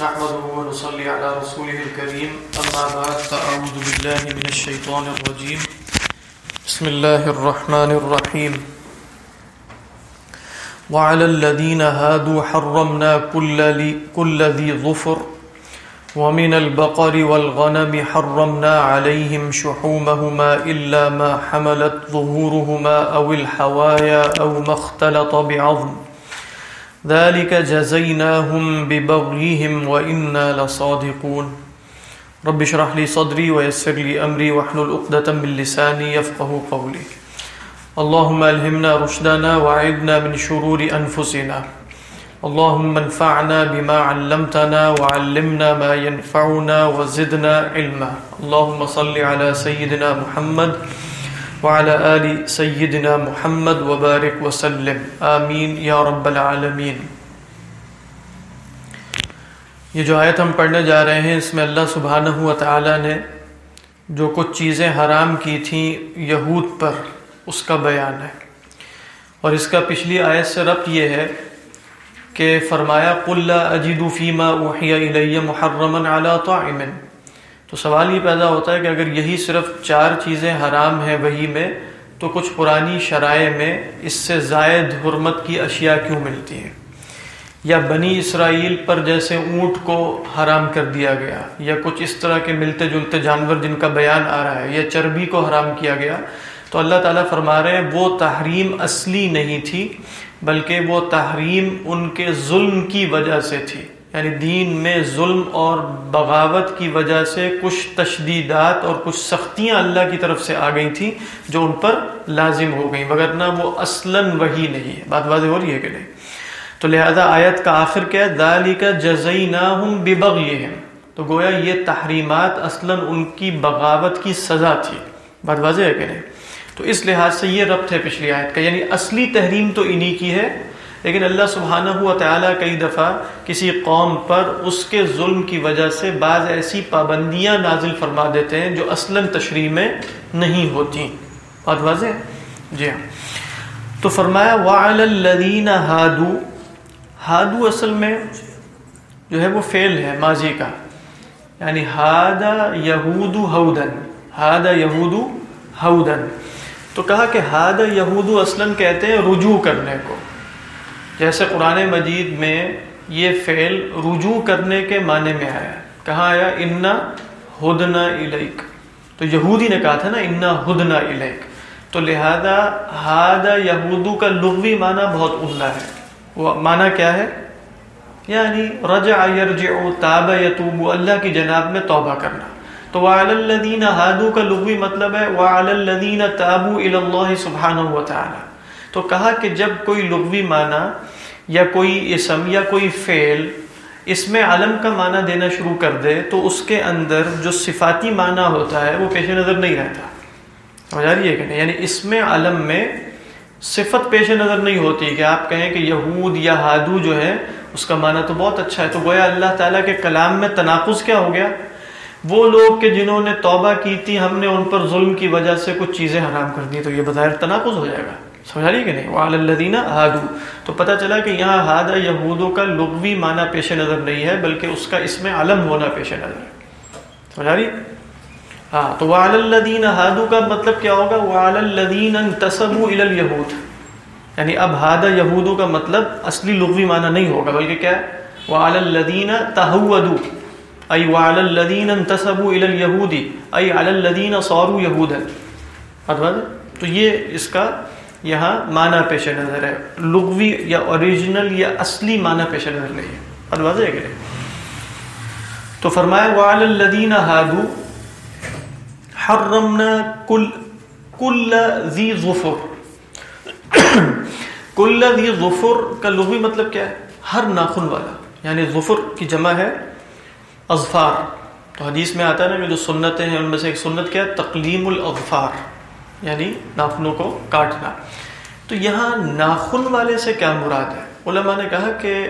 نحمده ونصلي على رسوله الكريم، أما بعد، فأعوذ بالله من الشيطان الرجيم. بسم الله الرحمن الرحيم. وعلى الذين هادوا حرمنا كل كل ذي ظفر، ومن البقر والغنم حرمنا عليهم شحومهما إلا ما حملت ظهورهما أو الحوايا أو ما اختلط بعظم. ذلك جزيناهم ببغيهم وإنا لصادقون. رب اشرح لي صدري ويسر لي أمري واحلل عقدة من لساني يفقه قولي. اللهم ألهمنا رشدنا وعدنا من شرور أنفسنا. اللهم انفعنا بما علمتنا وعلمنا ما ينفعنا وزدنا علما. اللهم صل على سيدنا محمد وعلى آل سيدنا محمد وبارك وسلم. آمین یا رب العالمین. یہ جو آیت ہم پڑھنے جا رہے ہیں، اس میں اللہ سبحانہ و تعالی نے جو کچھ چیزیں حرام کی تھیں یہود پر، اس کا بیان ہے۔ اور اس کا پچھلی آیت سے ربط یہ ہے کہ فرمایا، قل لا اجد فيما اوحي الي محرما على طاعم۔ تو سوال یہ پیدا ہوتا ہے کہ اگر یہی صرف چار چیزیں حرام ہیں وہی میں، تو کچھ پرانی شرائع میں اس سے زائد حرمت کی اشیاء کیوں ملتی ہیں؟ یا بنی اسرائیل پر جیسے اونٹ کو حرام کر دیا گیا، یا کچھ اس طرح کے ملتے جلتے جانور جن کا بیان آ رہا ہے، یا چربی کو حرام کیا گیا، تو اللہ تعالیٰ فرما رہے ہیں وہ تحریم اصلی نہیں تھی، بلکہ وہ تحریم ان کے ظلم کی وجہ سے تھی۔ یعنی دین میں ظلم اور بغاوت کی وجہ سے کچھ تشدیدات اور کچھ سختیاں اللہ کی طرف سے آ گئی تھیں جو ان پر لازم ہو گئیں، مگر نہ وہ اصلاً وہی نہیں ہے۔ بات واضح ہو رہی ہے کہ نہیں؟ تو لہذا آیت کا آخر کیا دالی کا جزئی نہ ہوں ببغ یہ تو گویا یہ تحریمات اصلاً ان کی بغاوت کی سزا تھی۔ بات واضح ہے کہ نہیں؟ تو اس لحاظ سے یہ ربط ہے پچھلی آیت کا۔ یعنی اصلی تحریم تو انہی کی ہے لیکن اللہ سبحانہ ہوا تعالیٰ کئی دفعہ کسی قوم پر اس کے ظلم کی وجہ سے بعض ایسی پابندیاں نازل فرما دیتے ہیں جو اصلاً تشریح میں نہیں ہوتی۔ بات واضح جی ہاں۔ تو فرمایا وعلی الذین ہادو ہادو اصل میں جو ہے وہ فعل ہے ماضی کا۔ یعنی ہادا یہود ہودن ہادا یہود ہودن تو کہا کہ ہاد یہود اصلاً کہتے ہیں رجوع کرنے کو۔ جیسے قرآن مجید میں یہ فعل رجوع کرنے کے معنی میں آیا کہاں آیا؟ انا ہدنا الیک تو یہودی نے کہا تھا نا، انا ہدنا الیک تو لہذا ہاد یہودو کا لغوی معنی بہت عمدہ ہے۔ وہ معنی کیا ہے؟ یعنی رجع یرجع تاب یتوب، اللہ کی جناب میں توبہ کرنا۔ تو وعلی الذین ہادو کا لغوی مطلب ہے، وعلی الذین تابو الی اللہ سبحانہ و تعالی تو کہا کہ جب کوئی لغوی معنی یا کوئی اسم یا کوئی فعل اس میں علم کا معنی دینا شروع کر دے، تو اس کے اندر جو صفاتی معنی ہوتا ہے، وہ پیش نظر نہیں رہتا۔ سمجھ آ رہی ہے کہ نہیں؟ یعنی اس میں علم میں صفت پیش نظر نہیں ہوتی کہ آپ کہیں کہ یہود یا ہادو جو ہے اس کا معنی تو بہت اچھا ہے۔ تو گویا اللہ تعالیٰ کے کلام میں تناقض کیا ہو گیا؟ وہ لوگ کہ جنہوں نے توبہ کی تھی، ہم نے ان پر ظلم کی وجہ سے کچھ چیزیں حرام کر دی، تو یہ بظاہر تناقض ہو جائے گا۔ سمجھا رہی کہ نہیں؟ وہ ہادو تو پتہ چلا کہ یہاں ہاد یہودوں کا لغوی معنی پیش نظر نہیں ہے، بلکہ اس کا اس میں علم ہونا پیش نظر ہے۔ سمجھا رہی؟ ہاں تو وہ الدین ہادو کا مطلب کیا ہوگا؟ وہ الدین تصب یہود یعنی اب ہاد یہودوں کا مطلب اصلی لغوی معنی نہیں ہوگا، بلکہ کیا ہے؟ وہ الدین تہودو ای وعلى الذين انتسبوا الى اليهود۔ ای على الذين صاروا تو یہ اس کا یہاں معنی پیش نظر ہے۔ لغوی یا اوریجنل یا اصلی معنی پیش نظر نہیں ہے۔ بات ہے۔ کہ تو فرمایا، وعلى الذين حرمنا كل كل ذي ظفر۔ كل ذي ظفر کا لغوی مطلب کیا ہے؟ ہر ناخن والا۔ یعنی ظفر کی جمع ہے اظفار۔ تو حدیث میں آتا ہے نا، جو سنتیں ہیں، ان میں سے ایک سنت کیا ہے؟ تقلیم الاظفار۔ یعنی ناخنوں کو کاٹنا۔ تو یہاں ناخن والے سے کیا مراد ہے؟ علماء نے کہا کہ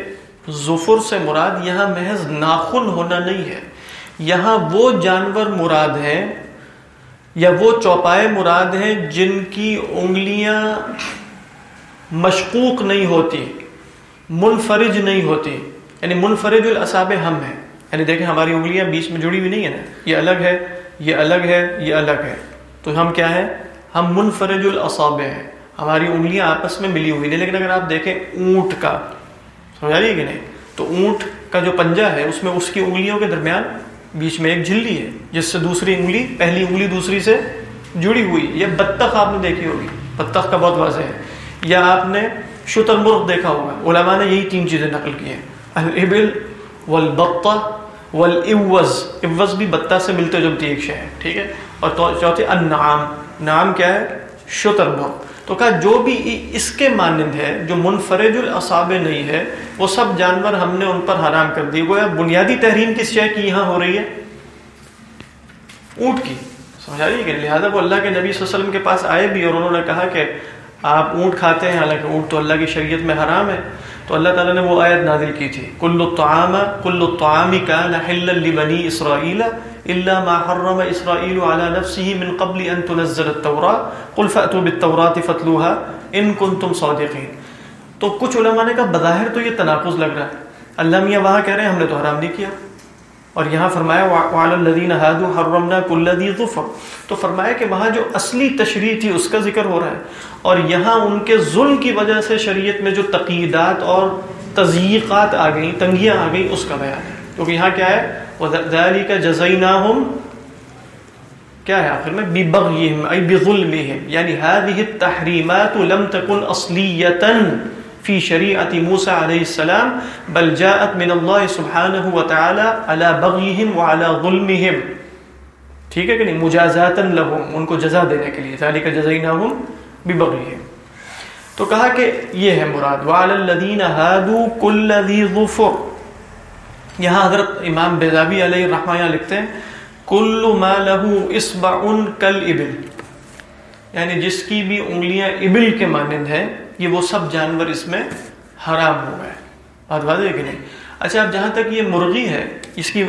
ظفر سے مراد یہاں محض ناخن ہونا نہیں ہے۔ یہاں وہ جانور مراد ہیں یا وہ چوپائے مراد ہیں جن کی انگلیاں مشکوک نہیں ہوتی، منفرج نہیں ہوتی۔ یعنی منفرج الاساب ہم ہیں۔ یعنی دیکھیں ہماری انگلیاں بیچ میں جڑی ہوئی نہیں ہے نا۔ یہ الگ ہے، یہ الگ ہے، یہ الگ ہے۔ تو ہم کیا ہے ہم منفرج الاساب ہیں۔ ہماری انگلیاں آپس میں ملی ہوئی نہیں لیکن اگر آپ دیکھیں اونٹ کا، سمجھا رہی ہے کہ نہیں؟ تو اونٹ کا جو پنجا ہے، اس میں اس کی انگلیوں کے درمیان بیچ میں ایک جھلی ہے، جس سے دوسری انگلی، پہلی انگلی دوسری سے جڑی ہوئی یہ بطخ آپ نے دیکھی ہوگی۔ بطخ کا بہت واضح ہے۔ یا آپ نے شتر مرغ دیکھا ہوگا۔ علماء نے یہی تین چیزیں نقل کی ہیں۔ الابل والبطہ والاوز اوز بھی بطہ سے ملتے جلتی ایک شے ہے ٹھیک ہے؟ اور چوتھی النعام۔ نام کیا ہے؟ شتر تو کہا جو بھی اس کے مانند ہے، جو منفرج الاصاب نہیں ہے، وہ سب جانور ہم نے ان پر حرام کر دی گویا بنیادی تحریم کس شے کی یہاں ہو رہی ہے؟ اونٹ کی۔ سمجھا رہی ہے کہ لہٰذا وہ اللہ کے نبی صلی اللہ علیہ وسلم کے پاس آئے بھی اور انہوں نے کہا کہ آپ اونٹ کھاتے ہیں، حالانکہ اونٹ تو اللہ کی شریعت میں حرام ہے۔ تو اللہ تعالیٰ نے وہ آیت نازل کی تھی۔ کل الطعام کل الطعام كان حلا لبني اسرائيل الا ما حرم اسرائيل على نفسه من قبل ان تنزل التوراة۔ قل فاتوا بالتوراة فاتلوها ان كنتم صادقين تو کچھ علماء نے کہا، بظاہر تو یہ تناقض لگ رہا ہے۔ اللہ میاں وہاں کہہ رہے ہیں، ہم نے تو حرام نہیں کیا۔ اور یہاں فرمایا حرمنا كل ذي ظفر. تو فرمایا کہ وہاں جو اصلی تشریح تھی اس کا ذکر ہو رہا ہے اور یہاں ان کے ظلم کی وجہ سے شریعت میں جو تقیدات اور تضییقات آ گئیں، تنگیاں آ گئیں، اس کا بیان ہے۔ کیونکہ یہاں کیا ہے؟ وَذَلِكَ جَزَيْنَاهُمْ، کیا ہے آخر میں؟ بِبَغْيِهِمْ، اَيْ بِظُلْمِهِمْ۔ یعنی هذه التحریمات لم تكن اصلیتا في شريعة موسى عليه السلام، بل جاءت من الله سبحانه وتعالى على بغيهم وعلى ظلمهم ٹھیک ہے کہ نہیں؟ مجازاتا لهم ان کو جزا دینے کے لیے. ذالک جزیناہم ببغیہم. تو کہا کہ یہ ہے مراد وعلى الذين هادوا كل ذي ظفر. یہاں حضرت امام بیزابی علیہ الرحمہ یہاں لکھتے ہیں، کل ما له اصبع كالابل یعنی جس کی بھی انگلیاں ابل کے مانند ہیں یہ وہ سب جانور اس میں حرام ہو گئے۔ بات واضح ہے کہ نہیں؟ اچھا اب جہاں تک یہ مرغی ہے اس کی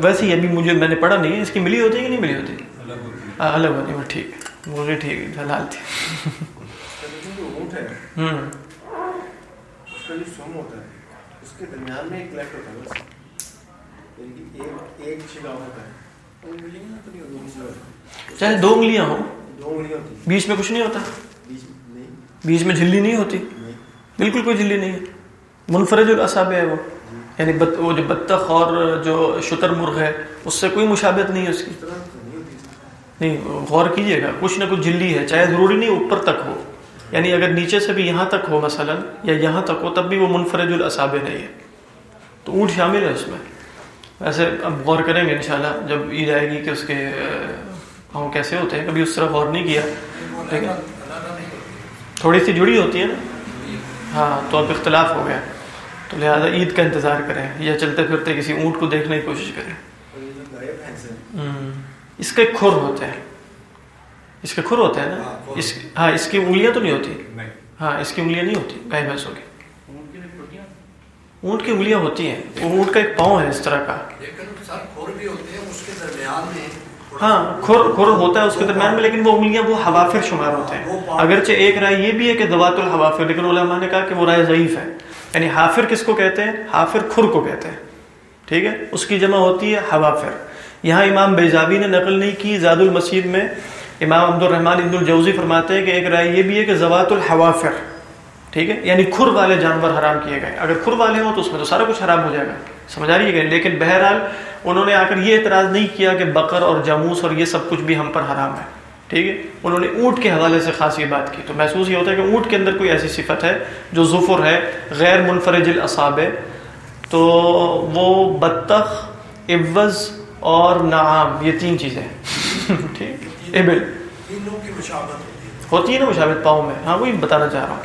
ویسے ہی ابھی مجھے میں نے پڑھا نہیں اس کی ملی ہوتی ہے کہ نہیں ملی ہوتی؟ الگ ہوتی ہے۔ ٹھیک ہے۔ مرغی ٹھیک ہے حلال تھی۔ ہوں۔ چاہے دو انگلیاں ہوں بیچ میں کچھ نہیں ہوتا؟ بیچ میں جھلی نہیں ہوتی۔ بالکل کوئی جھلی نہیں ہے۔ منفرد الاصاب ہے وہ۔ یعنی وہ جو بطخ اور جو شتر مرغ ہے، اس سے کوئی مشابت نہیں ہے اس کی۔ نہیں، غور کیجیے گا۔ کچھ نہ کچھ جھلی ہے، چاہے ضروری نہیں اوپر تک ہو۔ یعنی اگر نیچے سے بھی یہاں تک ہو مثلا، یا یہاں تک ہو، تب بھی وہ منفرد الاصاب نہیں ہے۔ تو اونٹ شامل ہے اس میں۔ ویسے اب غور کریں گے انشاءاللہ، جب عید آئے گی کہ اس کے پاؤں کیسے ہوتے ہیں؟ کبھی اس طرح غور نہیں کیا۔ لیکن تھوڑی سی جڑی ہوتی ہے نا؟ ہاں تو اب اختلاف ہو گیا۔ تو لہٰذا عید کا انتظار کریں یا چلتے پھرتے کسی اونٹ کو دیکھنے کی کوشش کریں۔ اس کے کھر ہوتے ہیں۔ اس کے کھر ہوتے ہیں نا؟ اس ہاں اس کی انگلیاں تو نہیں ہوتی؟ ہاں اس کی انگلیاں نہیں ہوتی گائے بھینسوں کی اونٹ کی انگلیاں ہوتی ہیں۔ وہ اونٹ کا ایک پاؤں ہے اس طرح کا۔ ہاں کھر کھر ہوتا ہے اس کے درمیان میں لیکن وہ انگلیاں وہ حوافر شمار ہوتے ہیں۔ اگرچہ ایک رائے یہ بھی ہے کہ دوات الحوافر لیکن علماء نے کہا کہ وہ رائے ضعیف ہے۔ یعنی حافر کس کو کہتے ہیں؟ حافر کھر کو کہتے ہیں۔ ٹھیک ہے؟ اس کی جمع ہوتی ہے حوافر۔ یہاں امام بیزابی نے نقل نہیں کی زاد المسید میں۔ امام عبد الرحمن ابن الجوزی فرماتے ہیں کہ ایک رائے یہ بھی ہے کہ زوات الحوافر ٹھیک ہے؟ یعنی کھر والے جانور حرام کیے گئے۔ اگر کھر والے ہوں تو اس میں تو سارا کچھ حرام ہو جائے گا۔ سمجھ آ رہی ہے لیکن بہرحال انہوں نے آ کر یہ اعتراض نہیں کیا کہ بکر اور جاموس اور یہ سب کچھ بھی ہم پر حرام ہے ٹھیک ہے؟ انہوں نے اونٹ کے حوالے سے خاص یہ بات کی۔ تو محسوس یہ ہوتا ہے کہ اونٹ کے اندر کوئی ایسی صفت ہے جو ظفر ہے غیر منفرج الاصاب ہے تو وہ بطخ عوض اور نعام یہ تین چیزیں ٹھیک؟ ابل ہوتی ہے۔ نا مشابت پاؤں میں ہاں وہی بتانا چاہ رہا ہوں۔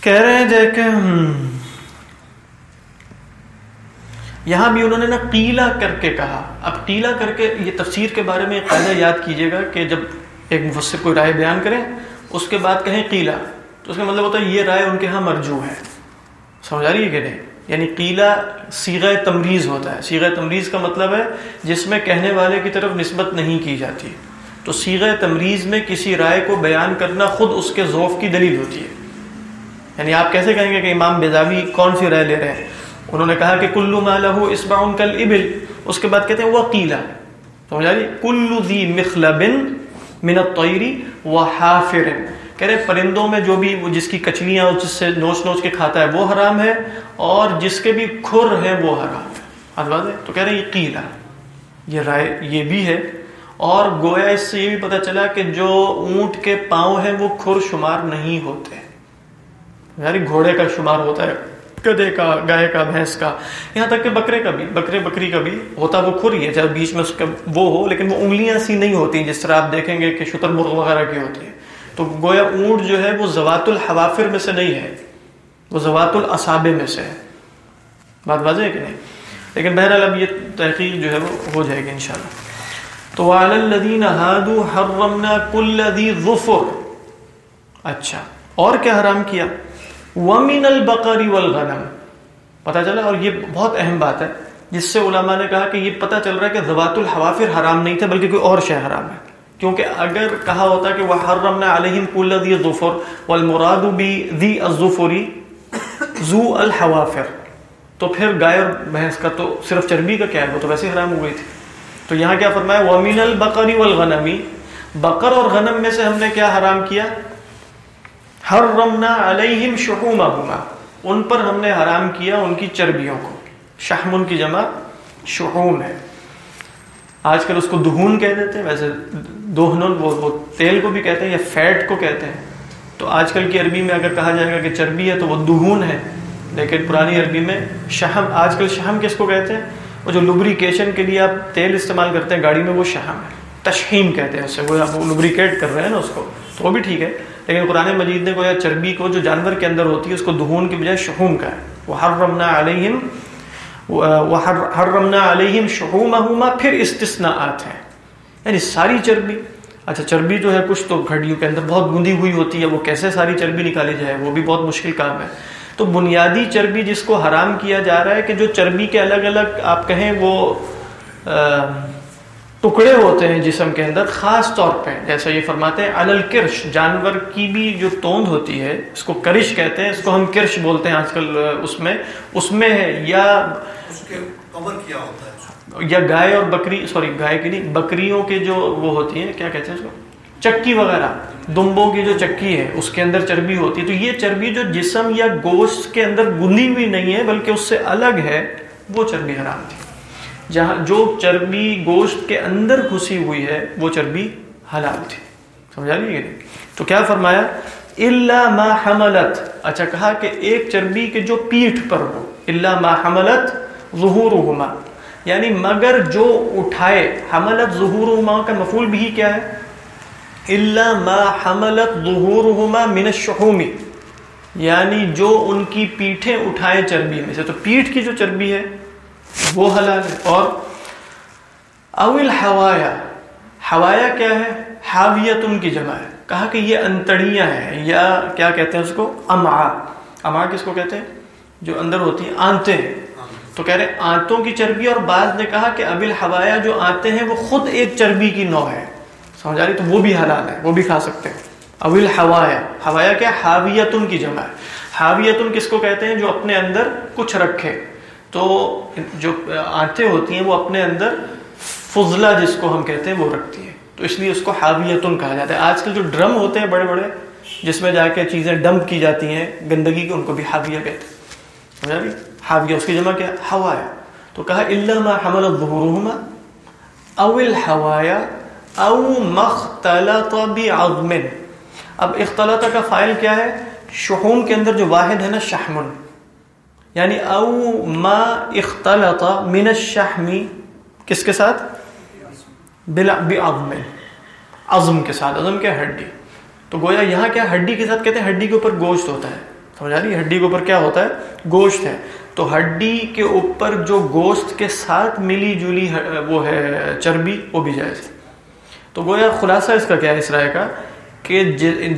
کہہ رہے ہیں جے کہ یہاں بھی انہوں نے نا قیلا کر کے کہا۔ اب قیلا کر کے یہ تفسیر کے بارے میں قاعدہ یاد کیجیے گا کہ جب ایک مفسر کوئی رائے بیان کریں اس کے بعد کہیں قیلا تو اس کا مطلب ہوتا ہے یہ رائے ان کے ہاں مرجو ہے۔ سمجھ آ رہی ہے کہ نہیں؟ یعنی قیلا سیغ تمریز ہوتا ہے۔ سیغ تمریز کا مطلب ہے جس میں کہنے والے کی طرف نسبت نہیں کی جاتی۔ تو سیغ تمریز میں کسی رائے کو بیان کرنا خود اس کے ذوف کی دلیل ہوتی ہے۔ یعنی آپ کیسے کہیں گے کہ امام بیزاوی کون سی رائے لے رہے ہیں؟ انہوں نے کہا کہ کلو مالہ اسبا کل ابل اس کے بعد کہتے ہیں وہ قیلا سمجھ کلو ذی مخلب من الطیری و کہہ رہے پرندوں میں جو بھی جس کی کچلیاں جس سے نوچ نوچ کے کھاتا ہے وہ حرام ہے اور جس کے بھی کھر ہیں وہ حرام ہے۔ حد ہے؟ تو کہہ رہے یہ قیلا۔ یہ رائے یہ بھی ہے۔ اور گویا اس سے یہ بھی پتہ چلا کہ جو اونٹ کے پاؤں ہیں وہ کھر شمار نہیں ہوتے۔ یعنی گھوڑے کا شمار ہوتا ہے۔ گدے کا، گائے کا، بھینس کا۔ یہاں تک کہ بکرے کا بھی، بکرے، بکری کا بھی ہوتا وہ کھر ہی ہے۔ چاہے بیچ میں اس کا وہ ہو، لیکن وہ انگلیاں سی نہیں ہوتی، جس طرح آپ دیکھیں گے کہ شتر مرغ وغیرہ کی ہوتی ہے۔ تو گویا اونٹ جو ہے وہ زوات الحوافر میں سے نہیں ہے۔ وہ زوات الاسابے میں سے ہے۔ بات واضح ہے کہ نہیں؟ لیکن بہرحال اب یہ تحقیق جو ہے وہ ہو جائے گی انشاءاللہ۔ تو الدین حرمنا کل ذی ظفر۔ اچھا اور کیا حرام کیا؟ ومن البقری والغنم پتہ چلا؟ اور یہ بہت اہم بات ہے، جس سے علماء نے کہا کہ یہ پتہ چل رہا ہے کہ زوات الحوافر حرام نہیں تھے، بلکہ کوئی اور شے حرام ہے۔ کیونکہ اگر کہا ہوتا کہ وہ حرمنا علیہم کل ذی ظفر والمراد بھی ذی الظفری ذو الحوافر، تو پھر گائے اور بھینس کا تو صرف چربی کا کیا ہے؟ وہ تو ویسے حرام ہو گئی تھی۔ تو یہاں کیا فرمایا؟ ومین البقری والغنمی بقر اور غنم میں سے ہم نے کیا حرام کیا؟ ہر رمنا علیہم شہوم ان پر ہم نے حرام کیا ان کی چربیوں کو۔ شہمن کی جمع شہوم ہے۔ آج کل اس کو دہون کہہ دیتے ہیں ویسے دوہنن وہ, وہ تیل کو بھی کہتے ہیں یا فیٹ کو کہتے ہیں۔ تو آج کل کی عربی میں اگر کہا جائے گا کہ چربی ہے تو وہ دہون ہے۔ لیکن پرانی عربی میں شہم آج کل شہم کس کو کہتے ہیں؟ وہ جو لبریکیشن کے لیے آپ تیل استعمال کرتے ہیں گاڑی میں وہ شہم ہے۔ تشہیم کہتے ہیں اسے۔ وہ آپ لبریکیٹ کر رہے ہیں نا اس کو۔ تو وہ بھی ٹھیک ہے۔ لیکن قرآن مجید نے کوئی چربی کو جو جانور کے اندر ہوتی ہے، اس کو دہون کی بجائے شہوم کا ہے۔ وہ ہر رمنا علیہم، وہ ہر رمنا علیہم شہوم پھر استثناءات ہیں۔ یعنی ساری چربی۔ اچھا چربی جو ہے، کچھ تو گھڑیوں کے اندر بہت گندی ہوئی ہوتی ہے، وہ کیسے ساری چربی نکالی جائے؟ وہ بھی بہت مشکل کام ہے۔ تو بنیادی چربی جس کو حرام کیا جا رہا ہے کہ جو چربی کے الگ الگ آپ کہیں وہ ٹکڑے ہوتے ہیں جسم کے اندر خاص طور پہ جیسا یہ فرماتے ہیں الل کرش جانور کی بھی جو توند ہوتی ہے اس کو کرش کہتے ہیں اس کو ہم کرش بولتے ہیں آج کل اس میں اس میں ہے؟ یا یا گائے اور بکری سوری گائے کی نہیں بکریوں کے جو وہ ہوتی ہیں کیا کہتے ہیں اس کو؟ چکی وغیرہ دمبوں کی جو چکی ہے اس کے اندر چربی ہوتی ہے۔ تو یہ چربی جو جسم یا گوشت کے اندر گلی ہوئی نہیں ہے بلکہ اس سے الگ ہے وہ چربی حرام تھی۔ جہاں جو چربی گوشت کے اندر گھسی ہوئی ہے، وہ چربی حلال تھی۔ سمجھا لیے تو کیا فرمایا؟ اللہ ما حملت۔ اچھا کہا کہ ایک چربی کے جو پیٹھ پر ہو۔ اللہ ما حملت ظہور یعنی مگر جو اٹھائے، حملت ظہور کا مفول بھی کیا ہے؟ اللہ ما حملت ظہورہما من الشحومی یعنی جو ان کی پیٹھیں اٹھائیں چربی میں سے، تو پیٹھ کی جو چربی ہے وہ حلال ہے۔ اور اول حوایا حوایا کیا ہے؟ حاویت کی جمع ہے۔ کہا کہ یہ انتڑیاں ہیں، یا کیا کہتے ہیں اس کو؟ امعا امعا کس کو کہتے ہیں؟ جو اندر ہوتی ہیں آنتے ہیں۔ تو کہہ رہے آنتوں کی چربی، اور بعض نے کہا کہ ابل حوایا جو آتے ہیں، وہ خود ایک چربی کی نو ہے۔ سمجھ آ رہی؟ تو وہ بھی حلال ہے، وہ بھی کھا سکتے ہیں۔ اول ہوایا ہوایا کیا؟ حاویتن کی جمع ہے۔ حاویتن کس کو کہتے ہیں؟ جو اپنے اندر کچھ رکھے۔ تو جو آنتیں ہوتی ہیں وہ اپنے اندر فضلہ جس کو ہم کہتے ہیں وہ رکھتی ہے تو اس لیے اس کو حاویتن کہا جاتا ہے۔ آج کل جو ڈرم ہوتے ہیں بڑے بڑے، جس میں جا کے چیزیں ڈمپ کی جاتی ہیں، گندگی کی ان کو بھی حاویہ کہتے ہیں۔ حاویہ، اس کی جمع کیا؟ ہوا ہے تو کہا اللہ ما حمل الظہورہما اول ہوایا او مختلط بعظم۔ اب اختلاط کا فائل کیا ہے؟ شحوم کے اندر جو واحد ہے نا شحمن یعنی او ما اختلط من الشحمی کس کے ساتھ؟ بعظم، عظم کے ساتھ، عظم کیا ہڈی۔ تو گویا یہاں کیا ہڈی کے ساتھ کہتے ہیں؟ ہڈی کے اوپر گوشت ہوتا ہے۔ سمجھا رہی ہڈی کے اوپر کیا ہوتا ہے؟ گوشت ہے۔ تو ہڈی کے اوپر جو گوشت کے ساتھ ملی جلی وہ ہے چربی، وہ بھی جائز ہے۔ تو گویا خلاصہ اس کا کیا ہے؟ اس رائے کا۔ کہ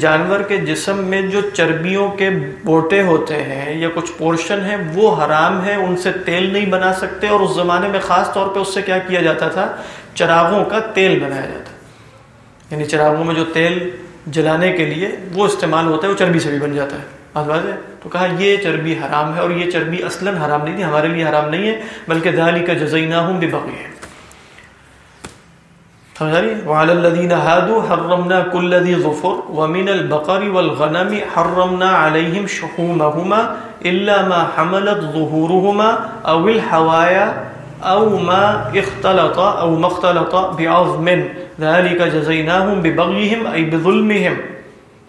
جانور کے جسم میں جو چربیوں کے بوٹے ہوتے ہیں یا کچھ پورشن ہیں، وہ حرام ہے ان سے تیل نہیں بنا سکتے اور اس زمانے میں خاص طور پہ اس سے کیا کیا جاتا تھا؟ چراغوں کا تیل بنایا جاتا۔ یعنی چراغوں میں جو تیل جلانے کے لیے وہ استعمال ہوتا ہے، وہ چربی سے بھی بن جاتا ہے۔ بات واضح تو کہا یہ چربی حرام ہے اور یہ چربی اصلا حرام نہیں تھی، ہمارے لیے حرام نہیں ہے، بلکہ دہلی کا جزینہ ہوں بے بقی ہے وعلى الذين هادوا حرمنا كل ذي ظفر ومن البقر والغنم حرمنا عليهم شحومهما إلا ما حملت ظهورهما أو الحوايا أو ما اختلط أو ما اختلط بعظم ذلك جزيناهم ببغيهم أي بظلمهم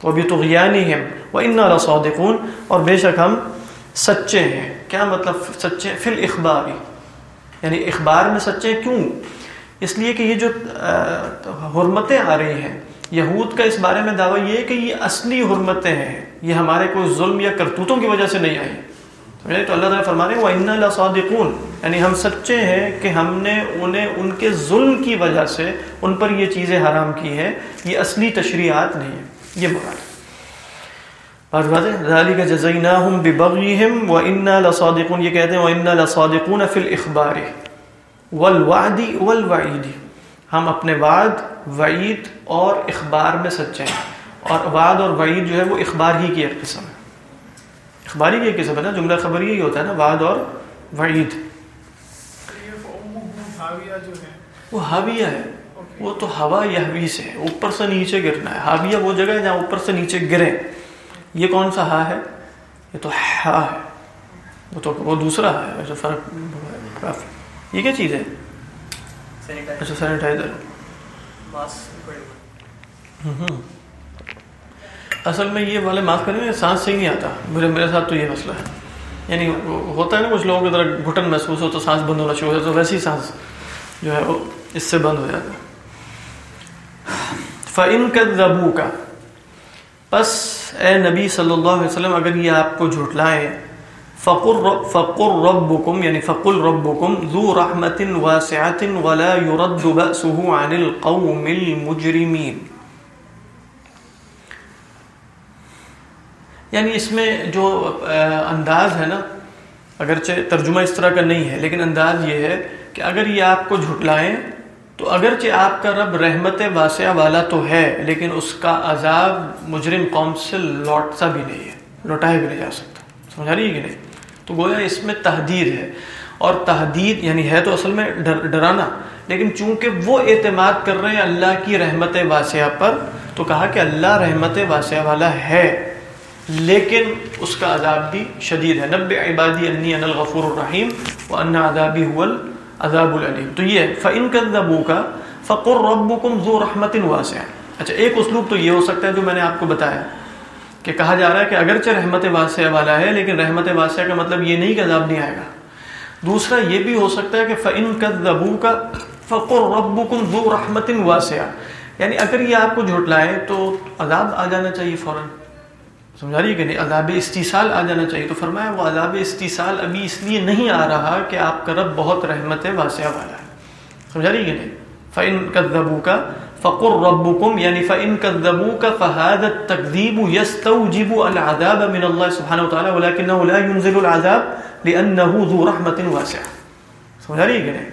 وبطغيانهم وإنا لصادقون اور بے شک ہم سچے ہیں۔ کیا مطلب سچے؟ فی الاخباری یعنی اخبار میں سچے کیوں؟ اس لیے کہ یہ جو حرمتیں آ رہی ہیں، یہود کا اس بارے میں دعویٰ یہ ہے کہ یہ اصلی حرمتیں ہیں، یہ ہمارے کوئی ظلم یا کرتوتوں کی وجہ سے نہیں آئی تو اللہ تعالیٰ فرما رہے وہ ان اللہ صادقون یعنی ہم سچے ہیں کہ ہم نے انہیں، ان کے ظلم کی وجہ سے ان پر یہ چیزیں حرام کی ہیں، یہ اصلی تشریعات نہیں ہیں۔ یہ مراد۔ بات بات ذالی کا جزینہ ہم بغیم و ان لصادقون۔ یہ کہتے ہیں وہ ان لصادقون فی الاخبار والوعدی والوعیدی۔ ہم اپنے وعد، وعید اور اخبار میں سچے ہیں۔ اور وعد اور وعید جو ہے وہ اخبار ہی کی ایک قسم ہے۔ اخباری کی ایک قسم ہے نا، جملہ خبر یہی ہوتا ہے نا، وعد اور وعید۔ وہ حاویہ ہے۔ وہ تو ہوا یہوی سے ہے۔ اوپر سے نیچے گرنا ہے۔ حاویہ وہ جگہ ہے جہاں اوپر سے نیچے گرے۔ یہ کون سا ہا ہے؟ یہ تو ہا ہے۔ وہ تو وہ دوسرا ہے۔ فرق کافی یہ کیا چیز ہے؟ اچھا سینیٹائزر۔ اصل میں یہ والے ماسک کریں سانس سے ہی نہیں آتا۔ میرے میرے ساتھ تو یہ مسئلہ ہے۔ یعنی ہوتا ہے نا کچھ لوگوں کی طرح گھٹن محسوس ہو تو سانس بند ہونا شروع ہو جاتا تو ویسی سانس جو ہے وہ اس سے بند ہو جاتا ہے۔ فعن کا زبو کا بس اے نبی صلی اللہ علیہ وسلم اگر یہ آپ کو جھٹلائے فقر فقر ربكم يعني فقل ربكم، ذو رحمة واسعة ولا يرد بأسه عن القوم المجرمين. یعنی اس میں جو انداز ہے نا، اگرچہ ترجمہ اس طرح کا نہیں ہے، لیکن انداز یہ ہے کہ اگر یہ آپ کو جھٹلائیں، تو اگرچہ آپ کا رب رحمت واسعہ والا تو ہے، لیکن اس کا عذاب مجرم قوم سے لوٹتا بھی نہیں ہے، لوٹایا بھی نہیں جا سکتا۔ سمجھا رہی ہے کہ نہیں؟ تو گویا اس میں تحدید ہے۔ اور تحدید یعنی ہے تو اصل میں ڈرانا۔ لیکن چونکہ وہ اعتماد کر رہے ہیں اللہ کی رحمت واسعہ پر، تو کہا کہ اللہ رحمت واسعہ والا ہے۔ لیکن اس کا عذاب بھی شدید ہے۔ نب عبادی انی ان الغفور الرحیم و ان عذابی هو العذاب العلیم تو یہ فَإِن كَذَّبُوكَ فَقُرْ رَبُّكُمْ ذُو رَحْمَةٍ وَاسِعَةٍ اچھا ایک اسلوب تو یہ ہو سکتا ہے جو میں نے آپ کو بتایا۔ کہ کہا جا رہا ہے کہ اگرچہ رحمت واسعہ والا ہے، لیکن رحمت واسعہ کا مطلب یہ نہیں کہ عذاب نہیں آئے گا۔ دوسرا یہ بھی ہو سکتا ہے کہ فعن کدبو کا فقر رب ذو رحمت واسعہ یعنی اگر یہ آپ کو جھٹلائے تو عذاب آ جانا چاہیے فوراً۔ سمجھا رہی ہے کہ نہیں؟ عذاب استیصال آ جانا چاہیے۔ تو فرمایا وہ عذاب استیصال ابھی اس لیے نہیں آ رہا کہ آپ کا رب بہت رحمت واسعہ والا ہے۔ سمجھا رہی ہے کہ نہیں؟ فعن کدبو کا فقر ربكم يعني فإن كذبوك فهذا التكذيب يستوجب العذاب من الله سبحانه وتعالى ولكنه لا ينزل العذاب لأنه ذو رحمة واسعة۔ سمجھا رہی ہے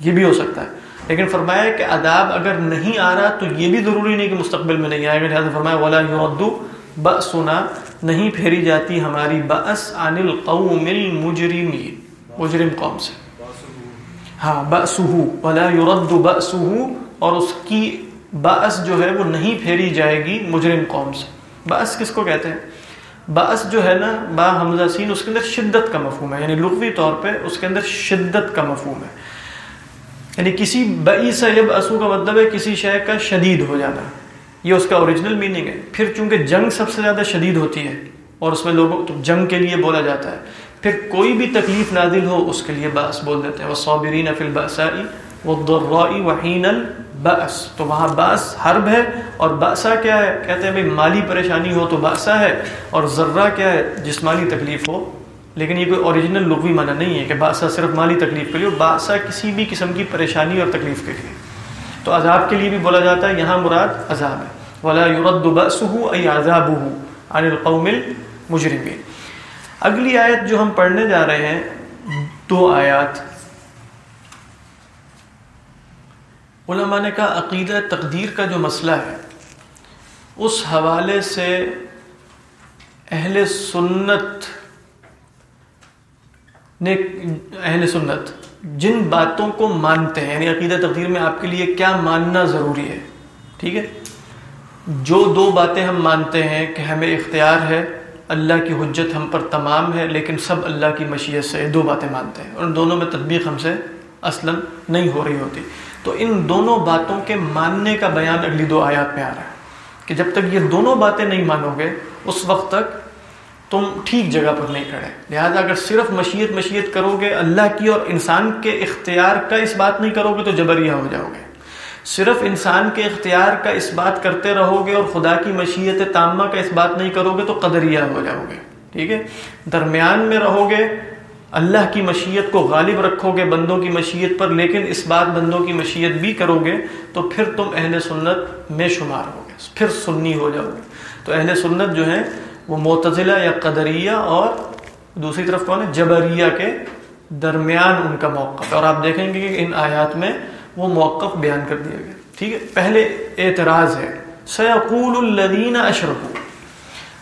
یہ بھی ہو سکتا ہے۔ لیکن فرمایا کہ عذاب اگر نہیں آ رہا تو یہ بھی ضروری نہیں کہ مستقبل میں نہیں آئے۔ گا لہذا فرمایا ولا يرد بأسنا، نہیں پھیری جاتی ہماری بأس عن القوم المجرمین مجرم قوم سے۔ ہاں بأسه، ولا يرد بأسه اور اس کی باعث جو ہے وہ نہیں پھیری جائے گی مجرم قوم سے۔ باعث کس کو کہتے ہیں؟ باعث جو ہے نا، با حمزہ سین، اس کے اندر شدت کا مفہوم ہے یعنی لغوی طور پہ اس کے اندر شدت کا مفہوم ہے۔ یعنی کسی بئی سیب اسو کا مطلب ہے کسی شے کا شدید ہو جانا۔ یہ اس کا اوریجنل میننگ ہے۔ پھر چونکہ جنگ سب سے زیادہ شدید ہوتی ہے اور اس میں لوگوں تو جنگ کے لیے بولا جاتا ہے، پھر کوئی بھی تکلیف نازل ہو، اس کے لیے باعث بول دیتے ہیں۔ وہ صابرین فی البأسائی والضرائی وحین بأس تو وہاں بأس حرب ہے اور بأسا کیا ہے؟ کہتے ہیں بھائی، مالی پریشانی ہو تو بأسا ہے اور ذرہ کیا ہے؟ جسمانی تکلیف ہو۔ لیکن یہ کوئی اوریجنل لغوی معنی نہیں ہے کہ بأسا صرف مالی تکلیف کے لیے، بأسا کسی بھی قسم کی پریشانی اور تکلیف کے لیے۔ تو عذاب کے لیے بھی بولا جاتا ہے، یہاں مراد عذاب ہے۔ ولا يرد بأسه اي عذابه عن القوم المجرمين۔ اگلی آیت جو ہم پڑھنے جا رہے ہیں، دو آیات۔ علماء نے کہا عقیدہ تقدیر کا جو مسئلہ ہے، اس حوالے سے اہل سنت نے اہل سنت جن باتوں کو مانتے ہیں یعنی عقیدہ تقدیر میں آپ کے لیے کیا ماننا ضروری ہے، ٹھیک ہے؟ جو دو باتیں ہم مانتے ہیں کہ ہمیں اختیار ہے، اللہ کی حجت ہم پر تمام ہے، لیکن سب اللہ کی مشیت سے دو باتیں مانتے ہیں، اور ان دونوں میں تدبیق ہم سے اصلا نہیں ہو رہی ہوتی۔ تو ان دونوں باتوں کے ماننے کا بیان اگلی دو آیات میں آ رہا ہے کہ جب تک یہ دونوں باتیں نہیں مانو گے، اس وقت تک تم ٹھیک جگہ پر نہیں کھڑے۔ لہٰذا اگر صرف مشیت مشیت کرو گے، اللہ کی اور انسان کے اختیار کا اس بات نہیں کرو گے تو جبریہ ہو جاؤ گے۔ صرف انسان کے اختیار کا اس بات کرتے رہو گے اور خدا کی مشیت تامہ کا اس بات نہیں کرو گے تو قدریہ ہو جاؤ گے۔ ٹھیک ہے؟ درمیان میں رہو گے اللہ کی مشیت کو غالب رکھو گے بندوں کی مشیت پر، لیکن اس بات بندوں کی مشیت بھی کرو گے تو پھر تم اہل سنت میں شمار ہو گے، پھر سنی ہو جاؤ گے۔ تو اہل سنت جو ہیں، وہ معتزلہ یا قدریہ اور دوسری طرف کون ہے؟ جبریہ کے درمیان ان کا موقف اور آپ دیکھیں گے کہ ان آیات میں وہ موقف بیان کر دیا گیا۔ ٹھیک ہے؟ پہلے اعتراض ہے سیقول الدین اشرف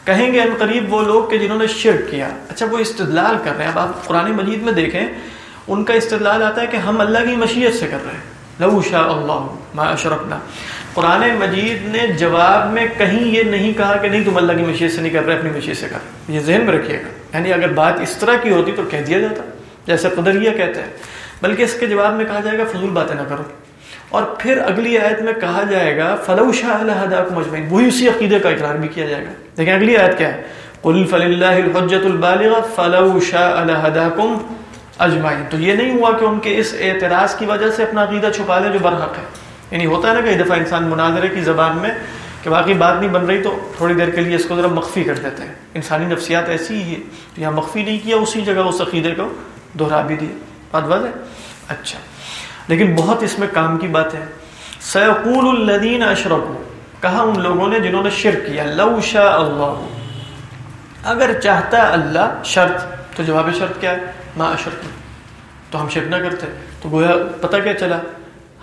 کہیں گے ان قریب وہ لوگ کہ جنہوں نے شرک کیا۔ اچھا وہ استدلال کر رہے ہیں۔ اب آپ قرآن مجید میں دیکھیں، ان کا استدلال آتا ہے کہ ہم اللہ کی مشیت سے کر رہے ہیں۔ لو شاء اللہ ما اشرفنا قرآن مجید نے جواب میں کہیں یہ نہیں کہا کہ نہیں، تم اللہ کی مشیت سے نہیں کر رہے، اپنی مشیت سے کر یہ ذہن میں رکھیے گا۔ یعنی اگر بات اس طرح کی ہوتی تو کہہ دیا جاتا، جیسے قدریہ کہتے ہیں۔ بلکہ اس کے جواب میں کہا جائے گا، فضول باتیں نہ کرو۔ اور پھر اگلی آیت میں کہا جائے گا، فلو شاہ اللہ مجمعین وہی اسی عقیدے کا اقرار بھی کیا جائے گا۔ لیکن اگلی آیت کیا ہے؟ قل فل الحجت البالغ فلو شاہ الحداکم اجمعین تو یہ نہیں ہوا کہ ان کے اس اعتراض کی وجہ سے اپنا عقیدہ چھپا لے جو برحق ہے۔ یعنی ہوتا ہے نا کئی دفعہ انسان مناظرے کی زبان میں کہ باقی بات نہیں بن رہی تو تھوڑی دیر کے لیے اس کو ذرا مخفی کر دیتے ہیں۔ انسانی نفسیات ایسی ہی ہے تو یہاں مخفی نہیں کیا، اسی جگہ اس عقیدے کو دہرا بھی دیا۔ بات واضح اچھا۔ لیکن بہت اس میں کام کی بات ہے۔ سیقول الدین اشرف کہا ان لوگوں نے جنہوں نے شرک کیا، لو شاء اللہ اگر چاہتا اللہ شرط، تو جواب شرط کیا ہے؟ ما اشرک تو ہم شرک نہ کرتے۔ تو گویا پتہ کیا چلا؟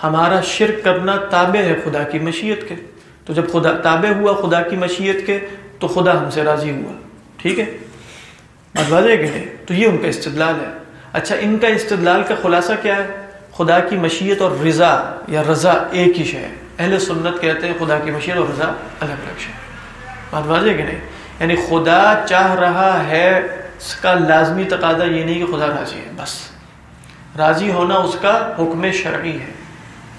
ہمارا شرک کرنا تابع ہے خدا کی مشیت کے۔ تو جب خدا، تابع ہوا خدا کی مشیت کے، تو خدا ہم سے راضی ہوا۔ ٹھیک ہے؟ بات واضح کہ تو یہ ان کا استدلال ہے۔ اچھا ان کا استدلال کا خلاصہ کیا ہے؟ خدا کی مشیت اور رضا یا رضا ایک ہی شے ہے۔ اہل سنت کہتے ہیں خدا کی مشیت اور رضا الگ الگ شے بات واضح کہ نہیں؟ یعنی خدا چاہ رہا ہے، اس کا لازمی تقاضا یہ نہیں کہ خدا راضی ہے، بس۔ راضی ہونا اس کا حکم شرعی ہے۔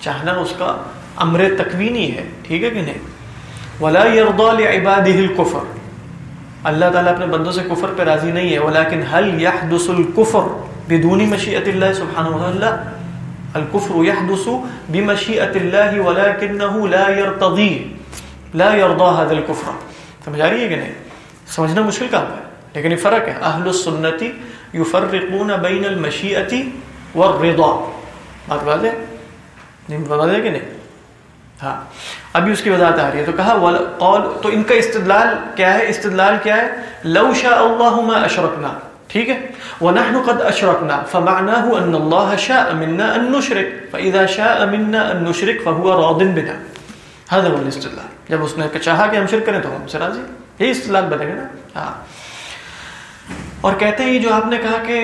چاہنا اس کا امر تکوینی ہے، ٹھیک ہے کہ نہیں؟ ولا يرضى لعباده الكفر۔ اللہ تعالیٰ اپنے بندوں سے کفر پہ راضی نہیں ہے۔ ولیکن هل يحدث الكفر۔ بدون مشیئت اللہ سبحانہ وتعالی الكفر يحدث بمشیئت اللہ ولكنه لا يرتضی لا يرضى هذا الكفر. سمجھ آ رہی ہے کہ نہیں؟ سمجھنا مشکل کام ہے، لیکن یہ فرق ہے۔ اہل السنتی یفرقون بین المشیئتی والرضا۔ بات واضح؟ نہیں واضح کہ نہیں؟ ہاں۔ ابھی اس کی وضاحت آ رہی ہے۔ تو کہا قول تو ان کا استدلال کیا ہے؟ استدلال کیا ہے؟ لو شاء اللہ ما اشرکنا ٹھیک ہے؟ ونحن قد اشرکنا فمعناه ان الله شاء منا ان نشرك فاذا شاء منا ان نشرك فهو راض بنا هذا هو الاستدلال. جب اس نے چاہا کہ ہم شرک کریں تو ہم سے راضی یہی استدلال بنے گا نا؟ ہاں. اور کہتے ہیں یہ جو آپ نے کہا کہ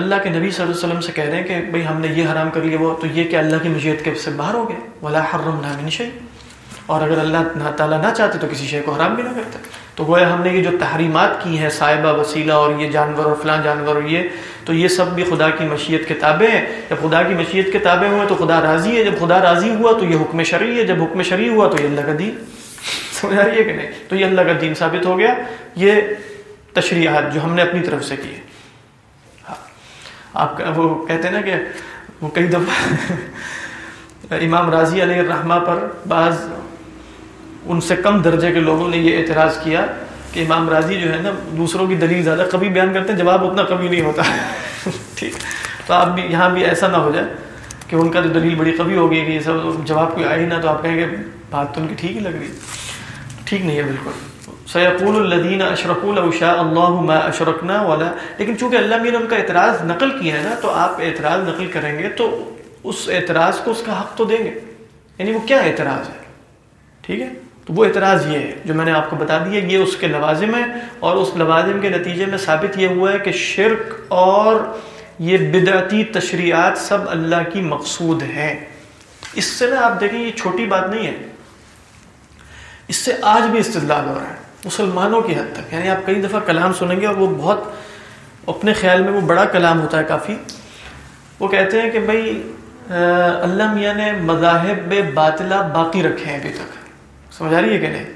اللہ کے نبی صلی اللہ علیہ وسلم سے کہہ رہے ہیں کہ بھئی ہم نے یہ حرام کر لیا وہ، تو یہ کہ اللہ کی مشیت کے سے باہر ہو گئے. ولا حرم نہ من شيء. اور اگر اللہ تعالیٰ نہ چاہتے تو کسی شے کو حرام بھی نہ کرتے. تو گویا ہم نے یہ جو تحریمات کی ہیں، صاحبہ وسیلہ اور یہ جانور اور فلاں جانور اور یہ، تو یہ سب بھی خدا کی مشیت کے ہیں۔ جب خدا کی مشیت کے ہوئے تو خدا راضی ہے۔ جب خدا راضی ہوا تو یہ حکم شرعی ہے۔ جب حکم شرعی ہوا تو یہ اللہ کا دین۔ سمجھ آ رہی ہے کہ نہیں؟ تو یہ اللہ کا دین ثابت ہو گیا۔ یہ تشریحات جو ہم نے اپنی طرف سے کیے ہاں۔ آپ وہ کہتے ہیں نا کہ وہ کئی دفعہ امام راضی علیہ الرحمہ پر بعض ان سے کم درجے کے لوگوں نے یہ اعتراض کیا کہ امام راضی جو ہے نا، دوسروں کی دلیل زیادہ کبھی بیان کرتے ہیں، جواب اتنا کبھی نہیں ہوتا۔ ٹھیک۔ تو آپ بھی، یہاں بھی ایسا نہ ہو جائے کہ ان کا جو دلیل بڑی کبھی ہوگی کہ یہ سب جواب کوئی آئی نہ تو آپ کہیں گے، بات تو ان کی ٹھیک ہی لگ رہی ٹھیک نہیں ہے، بالکل۔ سیقول الدین اشرف الشا اللہ اشرکنا والا لیکن چونکہ اللہ نے ان کا اعتراض نقل کیا ہے نا، تو آپ اعتراض نقل کریں گے تو اس اعتراض کو اس کا حق تو دیں گے۔ یعنی وہ کیا اعتراض ہے؟ ٹھیک ہے؟ تو وہ اعتراض یہ ہے جو میں نے آپ کو بتا دیا یہ اس کے لوازم ہے اور اس لوازم کے نتیجے میں ثابت یہ ہوا ہے کہ شرک اور یہ بدعتی تشریعات سب اللہ کی مقصود ہیں۔ اس سے نا آپ دیکھیں، یہ چھوٹی بات نہیں ہے۔ اس سے آج بھی استدلال ہو رہا ہے، مسلمانوں کی حد تک۔ یعنی آپ کئی دفعہ کلام سنیں گے اور وہ بہت اپنے خیال میں وہ بڑا کلام ہوتا ہے کافی۔ وہ کہتے ہیں کہ بھائی اللہ میاں نے مذاہب باطلا باقی رکھے ہیں ابھی تک۔ سمجھ آ رہی ہے کہ نہیں؟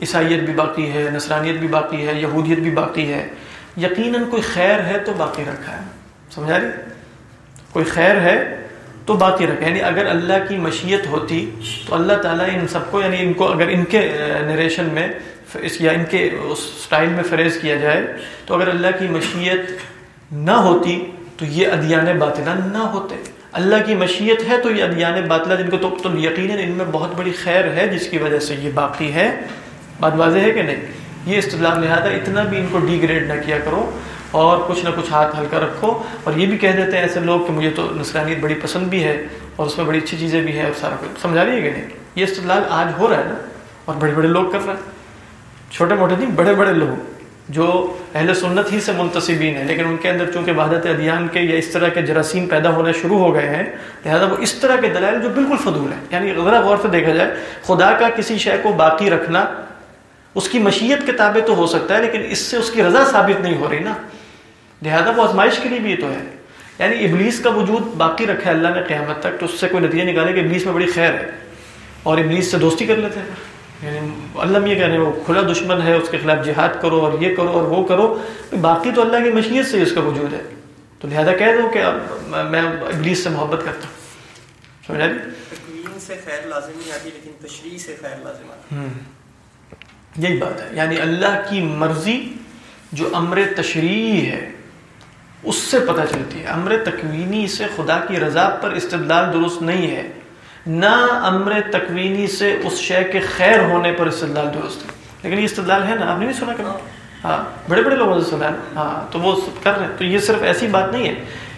عیسائیت بھی باقی ہے، نصرانیت بھی باقی ہے، یہودیت بھی باقی ہے۔ یقیناً کوئی خیر ہے تو باقی رکھا ہے۔ سمجھ آ رہی کوئی خیر ہے تو باقی رکھا یعنی اگر اللہ کی مشیت ہوتی تو اللہ تعالیٰ ان سب کو یعنی ان کو اگر ان کے نریشن میں یا ان کے اس سٹائل میں فریز کیا جائے تو اگر اللہ کی مشیت نہ ہوتی تو یہ ادیان باطلہ نہ ہوتے۔ اللہ کی مشیت ہے تو یہ ادیان باطلہ جن کو تو, تو یقیناً ان میں بہت بڑی خیر ہے جس کی وجہ سے یہ باقی ہے۔ بات واضح ہے کہ نہیں؟ یہ اصطلاح لہٰذا اتنا بھی ان کو ڈی گریڈ نہ کیا کرو اور کچھ نہ کچھ ہاتھ ہلکا رکھو۔ اور یہ بھی کہہ دیتے ہیں ایسے لوگ کہ مجھے تو نسرانیت بڑی پسند بھی ہے اور اس میں بڑی اچھی چیزیں بھی ہیں اور سارا کچھ۔ سمجھا رہی ہے کہ نہیں؟ یہ استدلال آج ہو رہا ہے نا اور بڑے بڑے لوگ کر رہے ہیں۔ چھوٹے موٹے نہیں بڑے بڑے لوگ۔ جو اہل سنت ہی سے منتصبین ہیں، لیکن ان کے اندر چونکہ وحدت ادیان کے یا اس طرح کے جراثیم پیدا ہونے شروع ہو گئے ہیں، لہٰذا وہ اس طرح کے دلائل جو بالکل فضول ہیں۔ یعنی ذرا غور سے دیکھا جائے، خدا کا کسی شے کو باقی رکھنا، اس کی مشیت کے تابع تو ہو سکتا ہے، لیکن اس سے اس کی رضا ثابت نہیں ہو رہی نا۔ لہٰذا وہ آزمائش کے لیے بھی یہ تو ہے۔ یعنی ابلیس کا وجود باقی رکھا ہے اللہ نے قیامت تک، تو اس سے کوئی نتیجہ نکالے کہ ابلیس میں بڑی خیر ہے۔ اور ابلیس سے دوستی کر لیتے ہیں۔ یعنی اللہ یہ کہہ رہے ہیں وہ کھلا دشمن ہے اس کے خلاف جہاد کرو اور یہ کرو اور وہ کرو باقی تو اللہ کی مشیت سے اس کا وجود ہے۔ تو لہذا کہہ دو کہ میں ابلیس سے محبت کرتا ہوں۔ سمجھا یہی بات ہے۔ یعنی اللہ کی مرضی جو امر تشریح ہے اس سے پتہ چلتی ہے۔ امر تکوینی سے خدا کی رضا پر استدلال درست نہیں ہے۔ نہ امر تکوینی سے اس شے کے خیر ہونے پر استدلال درست ہے۔ لیکن یہ استدلال ہے نا، آپ نے بھی سنا کرنا ہاں بڑے بڑے لوگوں سے سنا ہے۔ ہاں تو وہ کر رہے ہیں۔ تو یہ صرف ایسی بات نہیں ہے۔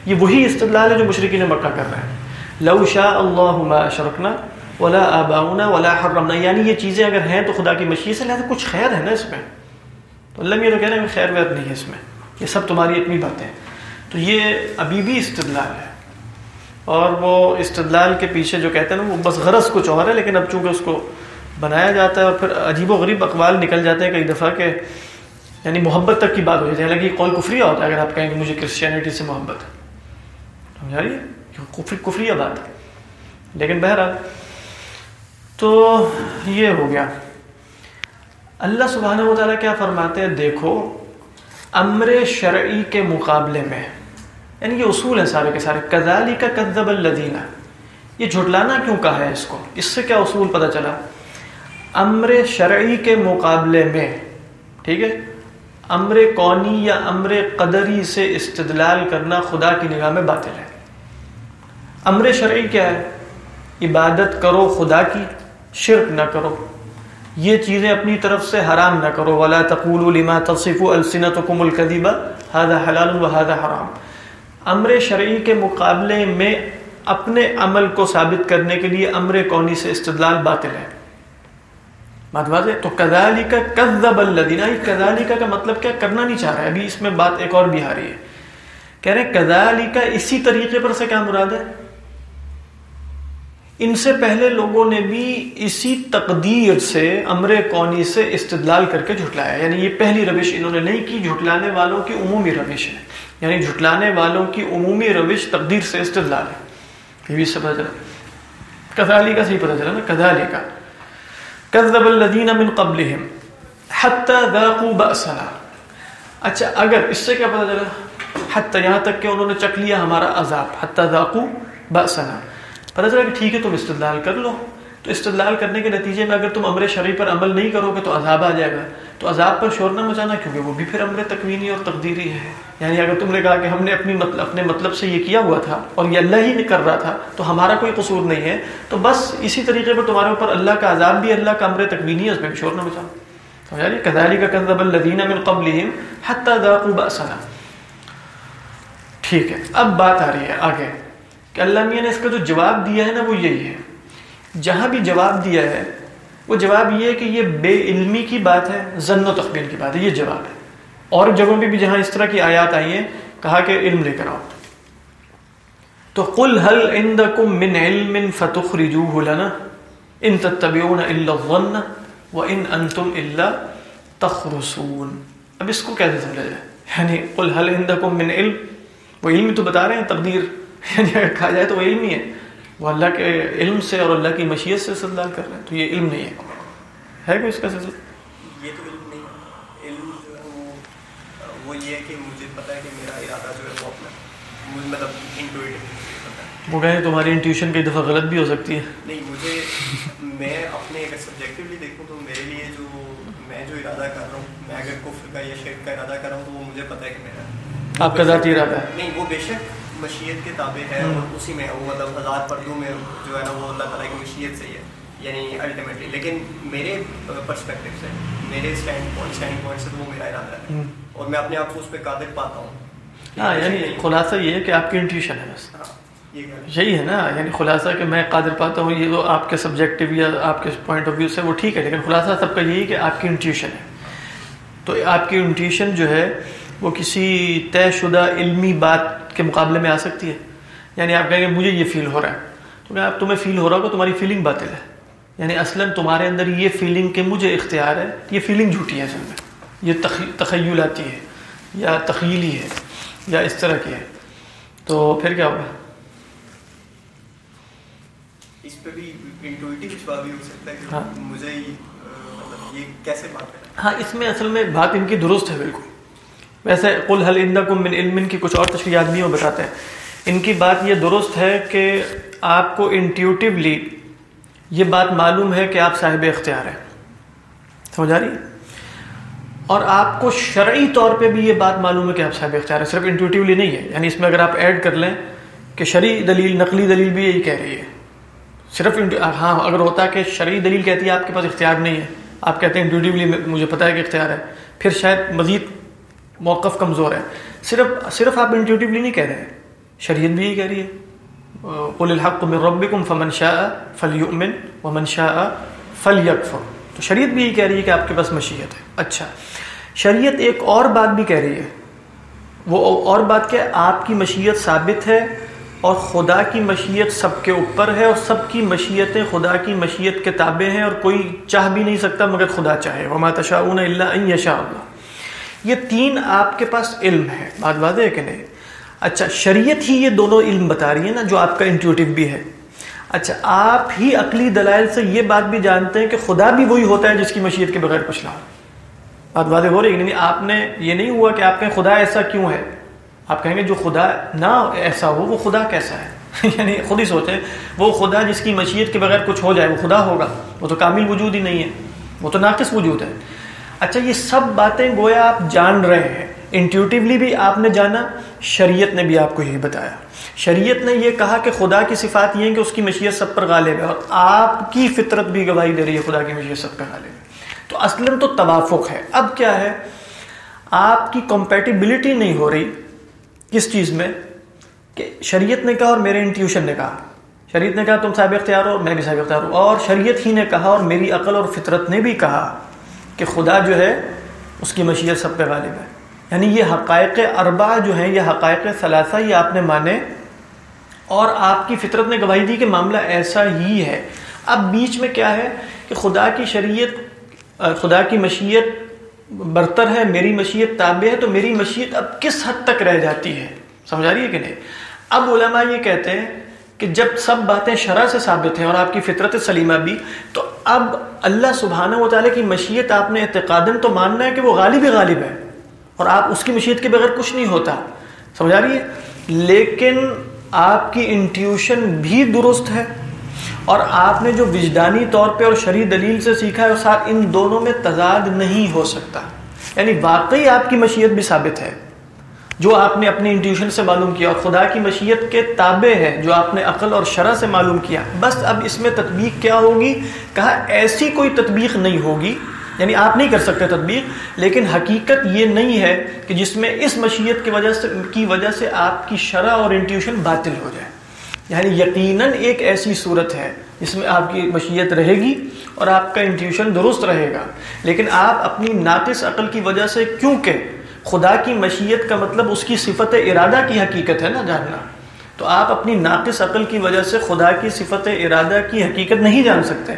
یہ وہی استدلال ہے جو مشرقی نے مکہ کر رہے ہیں۔ لو شاء اللہ ما اشرکنا ولا آباؤنا ولا حرمنا۔ یعنی یہ چیزیں اگر ہیں تو خدا کی مشیت سے لہٰذا کچھ خیر ہے نا اس میں۔ تو اللہ یہ تو کہہ رہے ہیں خیر ویر نہیں ہے اس میں۔ یہ سب تمہاری اپنی باتیں تو یہ ابھی بھی استدلال ہے۔ اور وہ استدلال کے پیچھے جو کہتے ہیں نا، وہ بس غرض کچھ اور ہے، لیکن اب چونکہ اس کو بنایا جاتا ہے اور پھر عجیب و غریب اقوال نکل جاتے ہیں کئی دفعہ کہ یعنی محبت تک کی بات ہو جاتی ہے۔ حالانکہ قول کفریہ ہوتا ہے، اگر آپ کہیں کہ مجھے کرسچینٹی سے محبت ہے۔ سمجھا رہی ہے کفریہ بات ہے۔ لیکن بہرحال، تو یہ ہو گیا۔ اللہ سبحانہ و تعالیٰ کیا فرماتے ہیں؟ دیکھو، امر شرعی کے مقابلے میں یعنی یہ اصول ہیں سارے کے سارے۔ کزالی کا کذب الدینہ یہ جھٹلانا کیوں کہا ہے اس کو؟ اس سے کیا اصول پتہ چلا؟ امر شرعی کے مقابلے میں، ٹھیک ہے؟ امر کونی یا امر قدری سے استدلال کرنا خدا کی نگاہ میں باطل ہے۔ امر شرعی کیا ہے؟ عبادت کرو خدا کی، شرک نہ کرو۔ یہ چیزیں اپنی طرف سے حرام نہ کرو۔ ولا تقول لما تصف السنتكم الكذب، هذا حلال وهذا حرام۔ امر شرعی کے مقابلے میں اپنے عمل کو ثابت کرنے کے لیے امر کونی سے استدلال باطل ہے۔ بات واضح تو کذالی کا کذب الذین کذالی کا مطلب کیا؟ کرنا نہیں چاہ رہا ہے۔ ابھی اس میں بات ایک اور بھی آ رہی ہے۔ کہہ رہے کذالی کا اسی طریقے پر سے کیا مراد ہے؟ ان سے پہلے لوگوں نے بھی اسی تقدیر سے امر کونی سے استدلال کر کے جھٹلایا۔ یعنی یہ پہلی روش انہوں نے نہیں کی، جھٹلانے والوں کی عمومی روش ہے۔ یعنی جھٹلانے والوں کی عمومی روش تقدیر سے استدلال ہے۔ یہ بھی پتہ چلا۔ کدالی کا صحیح پتہ چلا نا کدالی کا۔ کذب الذین من قبلہم حتی ذاقوا بأسنا۔ اچھا اگر اس سے کیا پتہ چلا؟ حتی یہاں تک کہ انہوں نے چک لیا ہمارا عذاب، حتی ذاقوا بأسنا۔ پتہ چلا کہ ٹھیک ہے، تم استدلال کر لو۔ تو استدلال کرنے کے نتیجے میں اگر تم امر شریف پر عمل نہیں کرو گے تو عذاب آ جائے گا۔ تو عذاب پر شور نہ مچانا کیونکہ وہ بھی پھر امر تکوینی اور تقدیری ہے۔ یعنی اگر تم نے کہا کہ ہم نے اپنی مطلب اپنے مطلب سے یہ کیا ہوا تھا اور یہ اللہ ہی نے کر رہا تھا، تو ہمارا کوئی قصور نہیں ہے۔ تو بس اسی طریقے پر تمہارے اوپر اللہ کا عذاب بھی اللہ کا امر تکوینی ہے، اس میں بھی شور نہ مچانا سمجھا کدالی یعنی کا کنزب الدین من قبل حتی ذاقوا بأسنا۔ ٹھیک ہے، اب بات آ رہی ہے آگے۔ کہ اللہ میاں نے اس کا جو جواب دیا ہے نا، وہ یہی ہے۔ جہاں بھی جواب دیا ہے وہ جواب یہ ہے کہ یہ بے علمی کی بات ہے زن و تخمین کی بات ہے، یہ جواب ہے۔ اور جگہوں پہ بھی جہاں اس طرح کی آیات آئی ہیں، کہا کہ علم لے کر آؤ۔ تو قل هل عندكم من علم فتخرجوه لنا؟ ان تتبعون الا الظن وان انتم الا تخرصون۔ اب اس کو کیسے سمجھا جائے؟ یعنی قل هل عندكم من علم؟ وہ علم تو بتا رہے ہیں، تقدیر۔ یعنی کہا جائے تو وہ علم ہی ہے۔ وہ اللہ کے علم سے اور اللہ کی مشیت سے استدلال کر رہے ہیں تو یہ علم نہیں ہے۔ ہے کوئی اس کا سلسلہ؟ یہ تو علم نہیں علم وہ یہ ہے کہ مجھے پتا ہے کہ میرا ارادہ جو ہے وہ اپنا مطلب انٹویٹو وہ کہیں تمہاری انٹیوشن کئی دفعہ غلط بھی ہو سکتی ہے۔ نہیں مجھے میں اپنے اگر سبجیکٹیولی دیکھوں تو میرے لیے جو میں جو ارادہ کر رہا ہوں میں اگر کفر کا یا شرک کا ارادہ کر رہا ہوں تو وہ مجھے پتا ہے کہ میرا آپ کا ذاتی ارادہ ہے۔ نہیں وہ بے شک مشیت کے تابع ہے اور اسی میں وہ مطلب ہزار پردوں میں جو ہے نا وہ اللہ تعالیٰ کی مشیت سے ہی ہے۔ یعنی الٹیمیٹلی لیکن میرے پرسپیکٹو سے میرے اسٹینڈ پوائنٹ اسٹینڈ پوائنٹ سے تو وہ میرا ارادہ ہے۔ اور میں اپنے آپ کو اس پہ قادر پاتا ہوں۔ ہاں یعنی خلاصہ یہ ہے کہ آپ کی انٹیوشن ہے بس۔ ہاں یہی ہے نا یعنی خلاصہ کہ میں قادر پاتا ہوں یہ تو آپ کے سبجیکٹو یا آپ کے پوائنٹ آف ویو سے وہ ٹھیک ہے لیکن خلاصہ سب کا یہی کہ آپ کی انٹیوشن ہے۔ تو آپ کی انٹیوشن جو ہے وہ کسی طے شدہ علمی بات کے مقابلے میں آ سکتی ہے۔ یعنی آپ کہیں گے مجھے یہ فیل ہو رہا ہے۔ تو آپ تمہیں فیل ہو رہا ہوگا تمہاری فیلنگ باطل ہے۔ یعنی اصلا تمہارے اندر یہ فیلنگ کہ مجھے اختیار ہے یہ فیلنگ جھوٹی ہے اصل میں۔ یہ تخ- تخیلاتی ہے یا تخیلی ہے یا اس طرح کی ہے۔ تو پھر کیا ہوگا؟ اس پہ بھی انٹویٹیو جواب بھی ہو سکتا ہے کہ ہاں۔ مجھے مطلب یہ کیسے بات کرنا ہاں اس میں اصل میں بات ان کی درست ہے بالکل۔ ویسے قل حل عندکم من علم کی کچھ اور تشریحات بھی وہ بتاتے ہیں۔ ان کی بات یہ درست ہے کہ آپ کو انٹیوٹیولی یہ بات معلوم ہے کہ آپ صاحب اختیار ہیں۔ سمجھ آ رہی؟ ہے اور آپ کو شرعی طور پہ بھی یہ بات معلوم ہے کہ آپ صاحب اختیار ہیں، صرف انٹیوٹیولی نہیں ہے۔ یعنی اس میں اگر آپ ایڈ کر لیں کہ شرعی دلیل، نقلی دلیل بھی یہی کہہ رہی ہے۔ صرف ہاں اگر ہوتا کہ شرعی دلیل کہتی ہے آپ کے پاس اختیار نہیں ہے، آپ کہتے ہیں انٹیوٹیولی مجھے پتا ہے کہ اختیار ہے، پھر شاید مزید موقف کمزور ہے۔ صرف صرف آپ انٹیوٹیولی نہیں کہہ رہے ہیں۔ شریعت بھی یہی کہہ رہی ہے۔ قل الحق من ربکم فمن شاء فلیؤمن ومن شاء فلیکفر تو شریعت بھی یہی کہہ رہی ہے کہ آپ کے پاس مشیت ہے۔ اچھا۔ شریعت ایک اور بات بھی کہہ رہی ہے۔ وہ اور بات کہ آپ کی مشیت ثابت ہے اور خدا کی مشیت سب کے اوپر ہے اور سب کی مشیتیں خدا کی مشیت کے تابع ہیں اور کوئی چاہ بھی نہیں سکتا مگر خدا چاہے۔ وما تشاؤون الا ان یشاء اللہ۔ یہ تین آپ کے پاس علم ہے۔ بات واضح ہے کہ نہیں؟ اچھا شریعت ہی یہ دونوں علم بتا رہی ہے نا، جو آپ کا انٹیوٹیو بھی ہے۔ اچھا آپ ہی عقلی دلائل سے یہ بات بھی جانتے ہیں کہ خدا بھی وہی ہوتا ہے جس کی مشیت کے بغیر کچھ نہ ہو۔ بات واضح ہو رہی ہے یعنی آپ نے یہ نہیں ہوا کہ آپ کہیں خدا ایسا کیوں ہے؟ آپ کہیں گے جو خدا نہ ایسا ہو، وہ خدا کیسا ہے؟ یعنی خود ہی سوچیں، وہ خدا جس کی مشیت کے بغیر کچھ ہو جائے، وہ خدا ہوگا۔ وہ تو کامل وجود ہی نہیں ہے۔ وہ تو ناقص وجود ہے۔ اچھا یہ سب باتیں گویا آپ جان رہے ہیں۔ انٹیوٹیولی بھی آپ نے جانا، شریعت نے بھی آپ کو یہی بتایا۔ شریعت نے یہ کہا کہ خدا کی صفات یہ ہے کہ اس کی مشیت سب پر غالب ہے اور آپ کی فطرت بھی گواہی دے رہی ہے خدا کی مشیت سب پر غالب ہے۔ تو اصلا تو توافق ہے۔ اب کیا ہے؟ آپ کی کمپیٹیبلٹی نہیں ہو رہی کس چیز میں کہ شریعت نے کہا اور میرے انٹیوشن نے کہا۔ شریعت نے کہا تم صاحب اختیار ہو اور میں بھی صاحب اختیار ہوں۔ اور شریعت ہی نے کہا اور میری عقل اور فطرت نے بھی کہا۔ کہ خدا جو ہے اس کی مشیت سب پہ غالب ہے۔ یعنی یہ حقائق اربع جو ہیں، یہ حقائق ثلاثہ یہ آپ نے مانے۔ اور آپ کی فطرت نے گواہی دی کہ معاملہ ایسا ہی ہے۔ اب بیچ میں کیا ہے کہ خدا کی شریعت، خدا کی مشیت برتر ہے، میری مشیت تابع ہے، تو میری مشیت اب کس حد تک رہ جاتی ہے؟ سمجھا رہی ہے کہ نہیں؟ اب علماء یہ کہتے ہیں کہ جب سب باتیں شرح سے ثابت ہیں اور آپ کی فطرت سلیمہ بھی، تو اب اللہ سبحانہ و تعالیٰ کی مشیت آپ نے اعتقادن تو ماننا ہے کہ وہ غالب ہی غالب ہے اور آپ اس کی مشیت کے بغیر کچھ نہیں ہوتا۔ سمجھا رہی ہے؟ لیکن آپ کی انٹیوشن بھی درست ہے اور آپ نے جو وجدانی طور پہ اور شرع دلیل سے سیکھا ہے اور ساتھ ان دونوں میں تضاد نہیں ہو سکتا۔ یعنی واقعی آپ کی مشیت بھی ثابت ہے۔ جو آپ نے اپنی انٹیوشن سے معلوم کیا اور خدا کی مشیت کے تابع ہے جو آپ نے عقل اور شرح سے معلوم کیا۔ بس اب اس میں تطبیق کیا ہوگی۔ کہا ایسی کوئی تطبیق نہیں ہوگی۔ یعنی آپ نہیں کر سکتے تطبیق، لیکن حقیقت یہ نہیں ہے کہ جس میں اس مشیت کی وجہ سے، کی وجہ سے آپ کی شرح اور انٹیوشن باطل ہو جائے۔ یعنی یقیناً ایک ایسی صورت ہے جس میں آپ کی مشیت رہے گی اور آپ کا انٹیوشن درست رہے گا۔ لیکن آپ اپنی ناقص عقل کی وجہ سے کیونکہ خدا کی مشیت کا مطلب اس کی صفت ارادہ کی حقیقت ہے نا جاننا۔ تو آپ اپنی ناقص عقل کی وجہ سے خدا کی صفت ارادہ کی حقیقت نہیں جان سکتے۔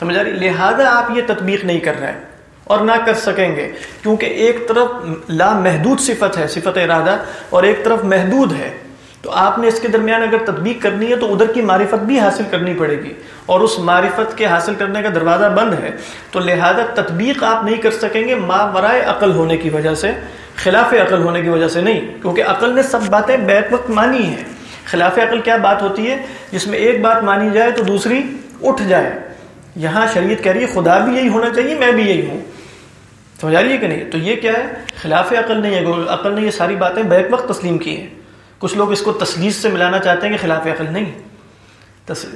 سمجھ آ رہی؟ لہٰذا آپ یہ تطبیق نہیں کر رہے اور نہ کر سکیں گے۔ کیونکہ ایک طرف لا محدود صفت ہے، صفت ارادہ، اور ایک طرف محدود ہے۔ تو آپ نے اس کے درمیان اگر تطبیق کرنی ہے تو ادھر کی معرفت بھی حاصل کرنی پڑے گی اور اس معرفت کے حاصل کرنے کا دروازہ بند ہے تو لہذا تطبیق آپ نہیں کر سکیں گے ما ورائے عقل ہونے کی وجہ سے، خلاف عقل ہونے کی وجہ سے نہیں، کیونکہ عقل نے سب باتیں بیک وقت مانی ہیں۔ خلاف عقل کیا بات ہوتی ہے؟ جس میں ایک بات مانی جائے تو دوسری اٹھ جائے۔ یہاں شریعت کہہ رہی ہے، خدا بھی یہی ہونا چاہیے، میں بھی یہی ہوں۔ سمجھا رہی ہے کہ نہیں؟ تو یہ کیا ہے؟ خلاف عقل نہیں ہے عقل نے یہ ساری باتیں بیک وقت تسلیم کی ہیں۔ کچھ لوگ اس کو تسلیس سے ملانا چاہتے ہیں کہ خلاف عقل نہیں۔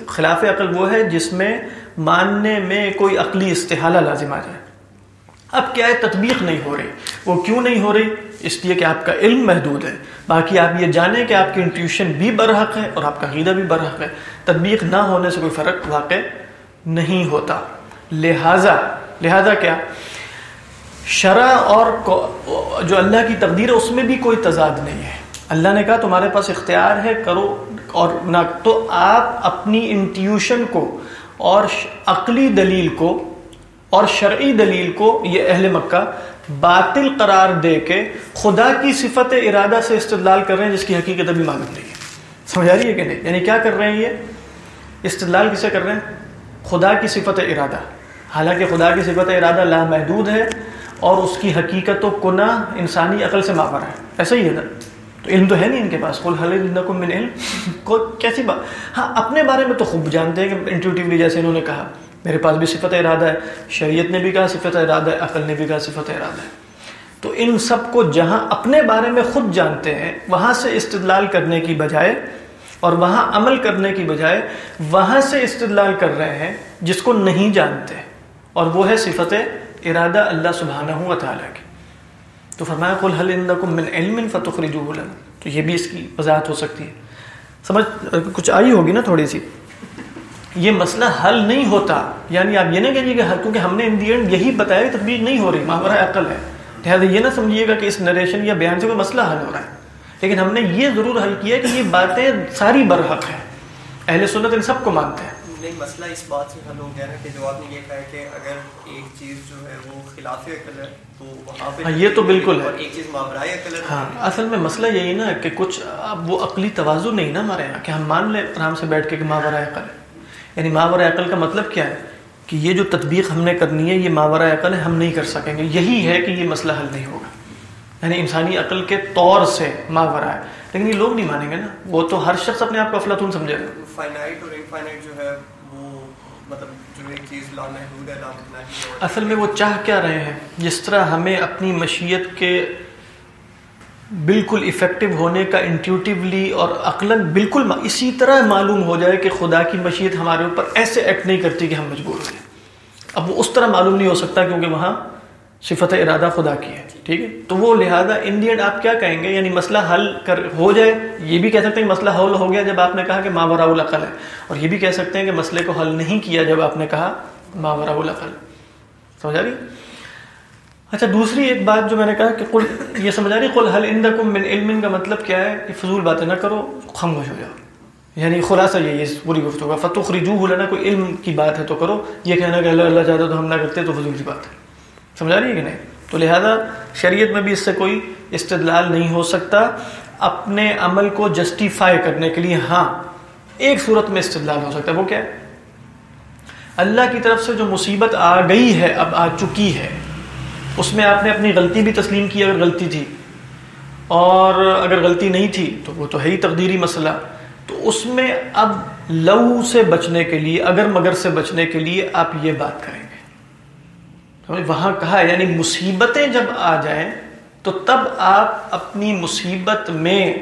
خلاف عقل وہ ہے جس میں ماننے میں کوئی عقلی استحالہ لازم آ جائے۔ اب کیا ہے تطبیق نہیں ہو رہی؟ وہ کیوں نہیں ہو رہی؟ اس لیے کہ آپ کا علم محدود ہے۔ باقی آپ یہ جانیں کہ آپ کی انٹیوشن بھی برحق ہے اور آپ کا عقیدہ بھی برحق ہے۔ تطبیق نہ ہونے سے کوئی فرق واقع نہیں ہوتا۔ لہذا لہذا کیا؟ شرع اور جو اللہ کی تقدیر ہے اس میں بھی کوئی تضاد نہیں ہے۔ اللہ نے کہا، تمہارے پاس اختیار ہے، کرو اور نہ تو آپ اپنی انٹیوشن کو اور عقلی دلیل کو اور شرعی دلیل کو، یہ اہل مکہ باطل قرار دے کے خدا کی صفت ارادہ سے استدلال کر رہے ہیں، جس کی حقیقت ابھی معلوم نہیں ہے۔ سمجھا رہی ہے کہ نہیں؟ یعنی کیا کر رہے ہیں یہ؟ استدلال کسے کر رہے ہیں؟ خدا کی صفت ارادہ۔ حالانکہ خدا کی صفت ارادہ لامحدود ہے اور اس کی حقیقت و کنا انسانی عقل سے ماور ہے۔ ایسا ہی ہے نا؟ تو علم تو ہے نہیں ان کے پاس۔ من علم؟ کو کیسی بات؟ ہاں اپنے بارے میں تو خوب جانتے ہیں کہ انٹیوٹیولی جیسے انہوں نے کہا۔ میرے پاس بھی صفت ارادہ ہے۔ شریعت نے بھی کہا صفت ارادہ ہے، عقل نے بھی کہا صفت ارادہ ہے۔ تو ان سب کو جہاں اپنے بارے میں خود جانتے ہیں، وہاں سے استدلال کرنے کی بجائے اور وہاں عمل کرنے کی بجائے وہاں سے استدلال کر رہے ہیں جس کو نہیں جانتے۔ اور وہ ہے صفت ارادہ اللہ سبحانہ و تعالیٰ کی۔ تو فرمایا، قل حل اندکم من علم فتخرجوه لنا تو یہ بھی اس کی وضاحت ہو سکتی ہے۔ سمجھ، کچھ آئی ہوگی نا تھوڑی سی؟ یہ مسئلہ حل نہیں ہوتا۔ یعنی آپ یہ نہ کہیے کہ کیونکہ ہم نے ان دی اینڈ یہی بتایا کہ تبلیغ نہیں ہو رہی ماورہ عقل ہے۔ لہٰذا یہ نہ سمجھیے گا کہ اس نریشن یا بیان سے کوئی مسئلہ حل ہو رہا ہے۔ لیکن ہم نے یہ ضرور حل کیا کہ یہ باتیں ساری برحق ہیں۔ اہل سنت ان سب کو مانتے ہیں۔ نہیں مسئلہ اس بات سے حل ہو گیا نا کہ جو آپ نے یہ کہا کہ اگر ایک چیز جو ہے وہ خلاف عقل ہے تو وہاں پہ ہاں یہ تو بالکل ہے۔ ایک چیز ماورائے عقل ہے ہاں اصل میں مسئلہ یہی نا کہ کچھ اب وہ عقلی توازو نہیں نا ہمارے یہاں کہ ہم مان لیں آرام سے بیٹھ کے کہ ماورائے عقل ہے۔ یعنی ماورائے عقل کا مطلب کیا ہے؟ کہ یہ جو تطبیق ہم نے کرنی ہے یہ ماورائے عقل ہے ہم نہیں کر سکیں گے۔ یہی ہے کہ یہ مسئلہ حل نہیں ہوگا۔ یعنی انسانی عقل کے طور سے ماورا ہے۔ لیکن یہ لوگ نہیں مانیں گے نا۔ وہ تو ہر شخص اپنے آپ کو افلاطون سمجھے گا۔ فائنائٹ اور انفائنائٹ جو ہے اصل میں وہ چاہ کیا رہے ہیں؟ جس طرح ہمیں اپنی مشیت کے بالکل افیکٹو ہونے کا انٹیوٹیولی اور عقلاً بالکل اسی طرح معلوم ہو جائے کہ خدا کی مشیت ہمارے اوپر ایسے ایکٹ نہیں کرتی کہ ہم مجبور ہو جائیں اب وہ اس طرح معلوم نہیں ہو سکتا کیونکہ وہاں صفت ارادہ خدا کی ہے، ٹھیک ہے؟ تو وہ لہٰذا انڈین آپ کیا کہیں گے؟ یعنی مسئلہ حل کر، ہو جائے، یہ بھی کہہ سکتے ہیں کہ مسئلہ حل ہو گیا جب آپ نے کہا کہ ماں براء العقل ہے۔ اور یہ بھی کہہ سکتے ہیں کہ مسئلے کو حل نہیں کیا جب آپ نے کہا ماں براء العقل۔ سمجھا رہی؟ اچھا دوسری ایک بات جو میں نے کہا کہ قل، یہ سمجھا رہی؟ قل حل اندکم من علم؟ کا مطلب کیا ہے؟ کہ فضول باتیں نہ کرو، خاموش ہو جاؤ۔ یعنی خلاصہ یہی ہے پوری گفتگو۔ کا فتح خریجو لینا کوئی علم کی بات ہے تو کرو۔ یہ کہنا کہ اللہ اللہ چاہتا تو ہم نہ کرتے تو فضول کی بات ہے۔ سمجھا رہی ہے کہ نہیں؟ تو لہذا شریعت میں بھی اس سے کوئی استدلال نہیں ہو سکتا۔ اپنے عمل کو جسٹیفائی کرنے کے لیے ہاں ایک صورت میں استدلال ہو سکتا ہے۔ وہ کیا ہے؟ اللہ کی طرف سے جو مصیبت آ گئی ہے، اب آ چکی ہے، اس میں آپ نے اپنی غلطی بھی تسلیم کی اگر غلطی تھی۔ اور اگر غلطی نہیں تھی تو وہ تو ہے ہی تقدیری مسئلہ۔ تو اس میں اب لو سے بچنے کے لیے، اگر مگر سے بچنے کے لیے آپ یہ بات کریں۔ وہاں کہا ہے یعنی مصیبتیں جب آ جائیں تو تب آپ اپنی مصیبت میں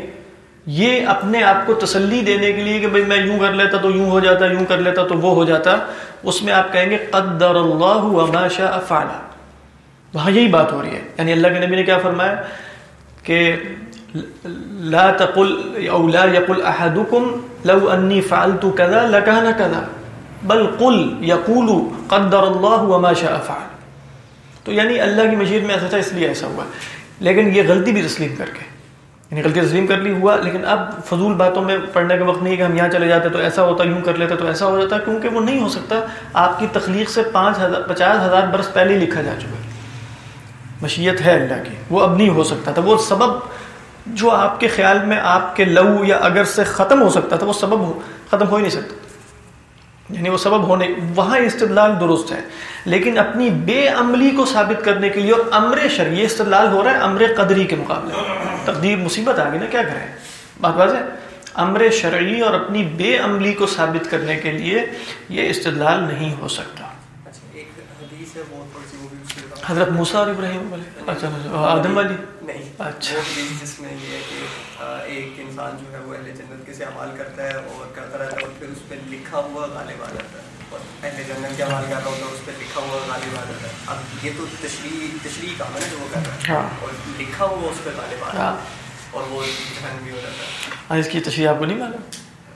یہ اپنے آپ کو تسلی دینے کے لیے کہ بھائی میں یوں کر لیتا تو یوں ہو جاتا، یوں کر لیتا تو وہ ہو جاتا، اس میں آپ کہیں گے قدر اللہ وما شاء وہاں یہی بات ہو رہی ہے۔ یعنی اللہ کے نبی نے کیا فرمایا کہ لا تقل او لا يقل احدكم لو اني فعلت كذا لكان كذا بل قل يقول قدر الله وما شاء فعل۔ تو یعنی اللہ کی مشیت میں ایسا تھا اس لیے ایسا ہوا لیکن یہ غلطی بھی تسلیم کر کے۔ یعنی غلطی تسلیم کر لی ہوا، لیکن اب فضول باتوں میں پڑھنے کا وقت نہیں کہ ہم یہاں چلے جاتے تو ایسا ہوتا، یوں کر لیتے تو ایسا ہو جاتا، کیونکہ وہ نہیں ہو سکتا۔ آپ کی تخلیق سے پانچ ہزار، پچاس ہزار برس پہلے ہی لکھا جا چکا ہے۔ مشیت ہے اللہ کی، وہ اب نہیں ہو سکتا تھا۔ وہ سبب جو آپ کے خیال میں آپ کے لو یا اگر سے ختم ہو سکتا تھا، وہ سبب ہو، ختم ہو ہی نہیں سکتا۔ یعنی وہ سبب ہونے وہاں استدلال درست ہے۔ لیکن اپنی بے عملی کو ثابت کرنے کے لیے اور امر شرعی استدلال ہو رہا ہے امر قدری کے مقابلے۔ تقدیر مصیبت آ گئی نا، کیا کریں؟ بات باز ہے؟ امر شرعی اور اپنی بے عملی کو ثابت کرنے کے لیے یہ استدلال نہیں ہو سکتا۔ حضرت موسا اور ابراہیم والے؟ اچھا آدم والی؟ نہیں اچھا۔ جس میں یہ ہے کہ ایک انسان جو ہے وہ اہل جنت کے سے عمال کرتا ہے اور کرتا رہتا ہے اور پھر اس پہ لکھا ہوا غالب آ جاتا ہے۔ اور اہل جنت کے عمال کر رہا ہوتا ہے اس پہ لکھا ہوا غالب آ جاتا ہے۔ اب یہ تو تشریح تشریح کام ہے نا جو وہ کر رہا ہے۔ ہاں۔ اور لکھا ہوا اس پہ غالب آ ہاں جاتا ہے اور وہ ہو جاتا ہے۔ ہاں، اس کی تشریح آپ کو نہیں معلوم؟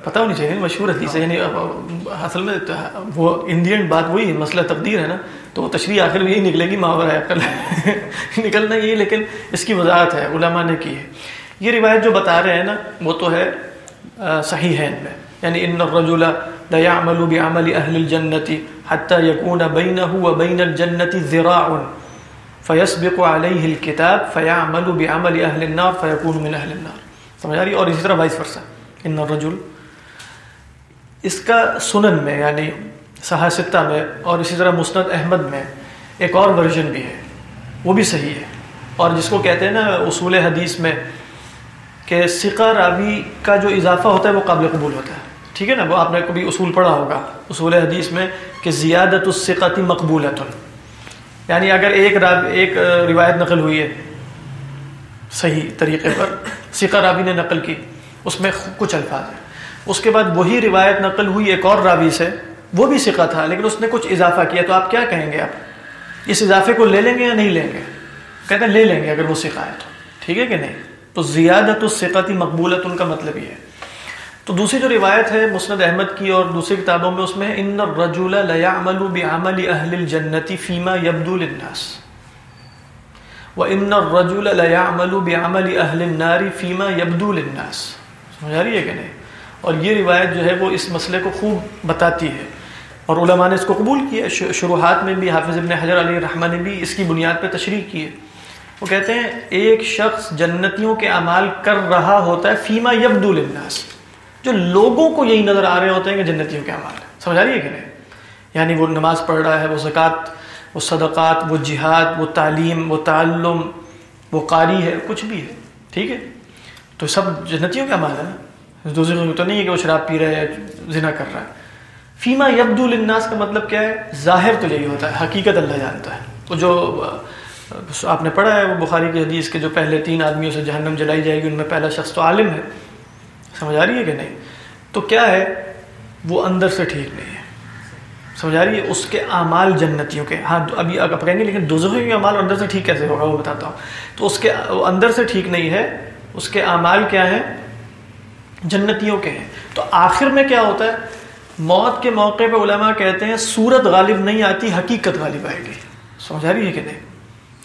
پتہ ہونی چاہیے، مشہور حدیث ہے یعنی اب- اصل میں وہ انڈین بات وہی ہے، مسئلہ تقدیر ہے نا، تو وہ تشریح آخر میں یہی نکلے گی ماورا عقل نکلنا یہ لیکن اس کی وضاحت ہے، علماء نے کی ہے۔ یہ روایت جو بتا رہے ہیں نا، وہ تو ہے صحیح ہے ان میں۔ یعنی ان الرجل لا يعمل بعمل اهل الجنه حتى يكون بينه وبين الجنه ذراع، فيسبق عليه الكتاب فيعمل بعمل اهل النار فيكون من اهل النار۔ سمجھ آ رہی ہے؟ اور اسی طرح وائس ورسا ان الرجل اس کا سنن میں یعنی صحاستہ میں اور اسی طرح مسند احمد میں ایک اور ورژن بھی ہے۔ وہ بھی صحیح ہے۔ اور جس کو کہتے ہیں نا اصول حدیث میں کہ سقہ راوی کا جو اضافہ ہوتا ہے وہ قابل قبول ہوتا ہے۔ ٹھیک ہے نا؟ وہ آپ نے کبھی اصول پڑھا ہوگا۔ اصول حدیث میں کہ زیادت السقتی مقبولت یعنی اگر ایک راوی ایک روایت نقل ہوئی ہے صحیح طریقے پر سقہ راوی نے نقل کی، اس میں کچھ الفاظ ہیں۔ اس کے بعد وہی روایت نقل ہوئی، ایک اور راوی سے، وہ بھی سکھا تھا، لیکن اس نے کچھ اضافہ کیا، تو آپ کیا کہیں گے آپ اس اضافے کو لے لیں گے یا نہیں لیں گے؟ کہتے ہیں لے لیں گے اگر وہ سکھائے تو۔ ٹھیک ہے کہ نہیں؟ تو زیادت السقتی مقبولت ان کا مطلب یہ ہے۔ تو دوسری جو روایت ہے مسند احمد کی اور دوسری کتابوں میں، اس میں ان الرجل لا يعمل بعمل اهل الجنه فيما يبدو للناس۔ وان الرجل لا يعمل بعمل اهل النار فيما يبدو للناس۔ سمجھ رہی ہے کہ نہیں؟ اور یہ روایت جو ہے وہ اس مسئلے کو خوب بتاتی ہے۔ اور علماء نے اس کو قبول کیا شروحات میں بھی حافظ ابن حجر علی رحمٰ نے بھی اس کی بنیاد پہ تشریح کی ہے۔ وہ کہتے ہیں، ایک شخص جنتیوں کے اعمال کر رہا ہوتا ہے، فیما یبدو للناس۔ جو لوگوں کو یہی نظر آ رہے ہوتے ہیں کہ جنتیوں کے اعمال۔ ہیں سمجھ آ رہی ہے کہ نہیں؟ یعنی وہ نماز پڑھ رہا ہے، وہ زکوٰۃ، وہ صدقات، وہ جہاد، وہ تعلیم، وہ تعلم، وہ قاری ہے، کچھ بھی ہے۔ ٹھیک ہے؟ تو سب جنتیوں کے اعمال ہے نا دوسری تو نہیں ہے کہ وہ شراب پی رہا ہے زنا کر رہا ہے. فیما یبد الناس کا مطلب کیا ہے؟ ظاہر تو یہی ہوتا ہے، حقیقت اللہ جانتا ہے۔ تو جو آپ نے پڑھا ہے وہ بخاری کی حدیث کے جو پہلے تین آدمیوں سے جہنم جلائی جائے گی، ان میں پہلا شخص تو عالم ہے۔ سمجھ آ رہی ہے کہ نہیں؟ تو کیا ہے؟ وہ اندر سے ٹھیک نہیں ہے۔ سمجھ آ رہی ہے؟ اس کے اعمال جنتیوں کے۔ ہاں ابھی آپ کہیں گے لیکن دوزخوں کے اعمال اندر سے ٹھیک کیسے ہوگا وہ بتاتا ہوں۔ تو اس کے اندر سے ٹھیک نہیں ہے، اس کے اعمال کیا ہیں؟ جنتیوں کے ہیں۔ تو آخر میں کیا ہوتا ہے؟ موت کے موقع پہ علماء کہتے ہیں صورت غالب نہیں آتی، حقیقت غالب آئے گی۔ سمجھ آ رہی ہے کہ نہیں؟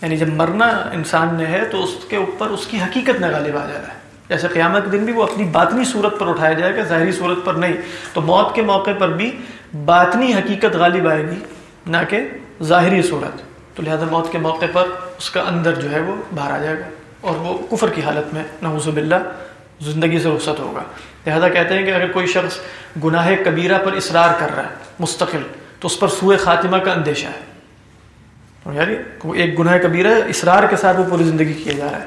یعنی جب مرنا انسان نے ہے تو اس کے اوپر اس کی حقیقت نہ غالب آ جا رہا ہے۔ جیسے قیامت کے دن بھی وہ اپنی باطنی صورت پر اٹھایا جائے گا، ظاہری صورت پر نہیں۔ تو موت کے موقع پر بھی باطنی حقیقت غالب آئے گی، نہ کہ ظاہری صورت۔ تو لہذا موت کے موقع پر اس کا اندر جو ہے وہ باہر آ جائے گا اور وہ کفر کی حالت میں، نعوذ باللہ زندگی سے رخصت ہوگا۔ لہذا کہتے ہیں کہ اگر کوئی شخص گناہ کبیرہ پر اصرار کر رہا ہے، مستقل، تو اس پر سوئے خاتمہ کا اندیشہ ہے۔ یاری یعنی ایک گناہ کبیرہ اصرار کے ساتھ وہ پوری زندگی کیا جا رہا ہے۔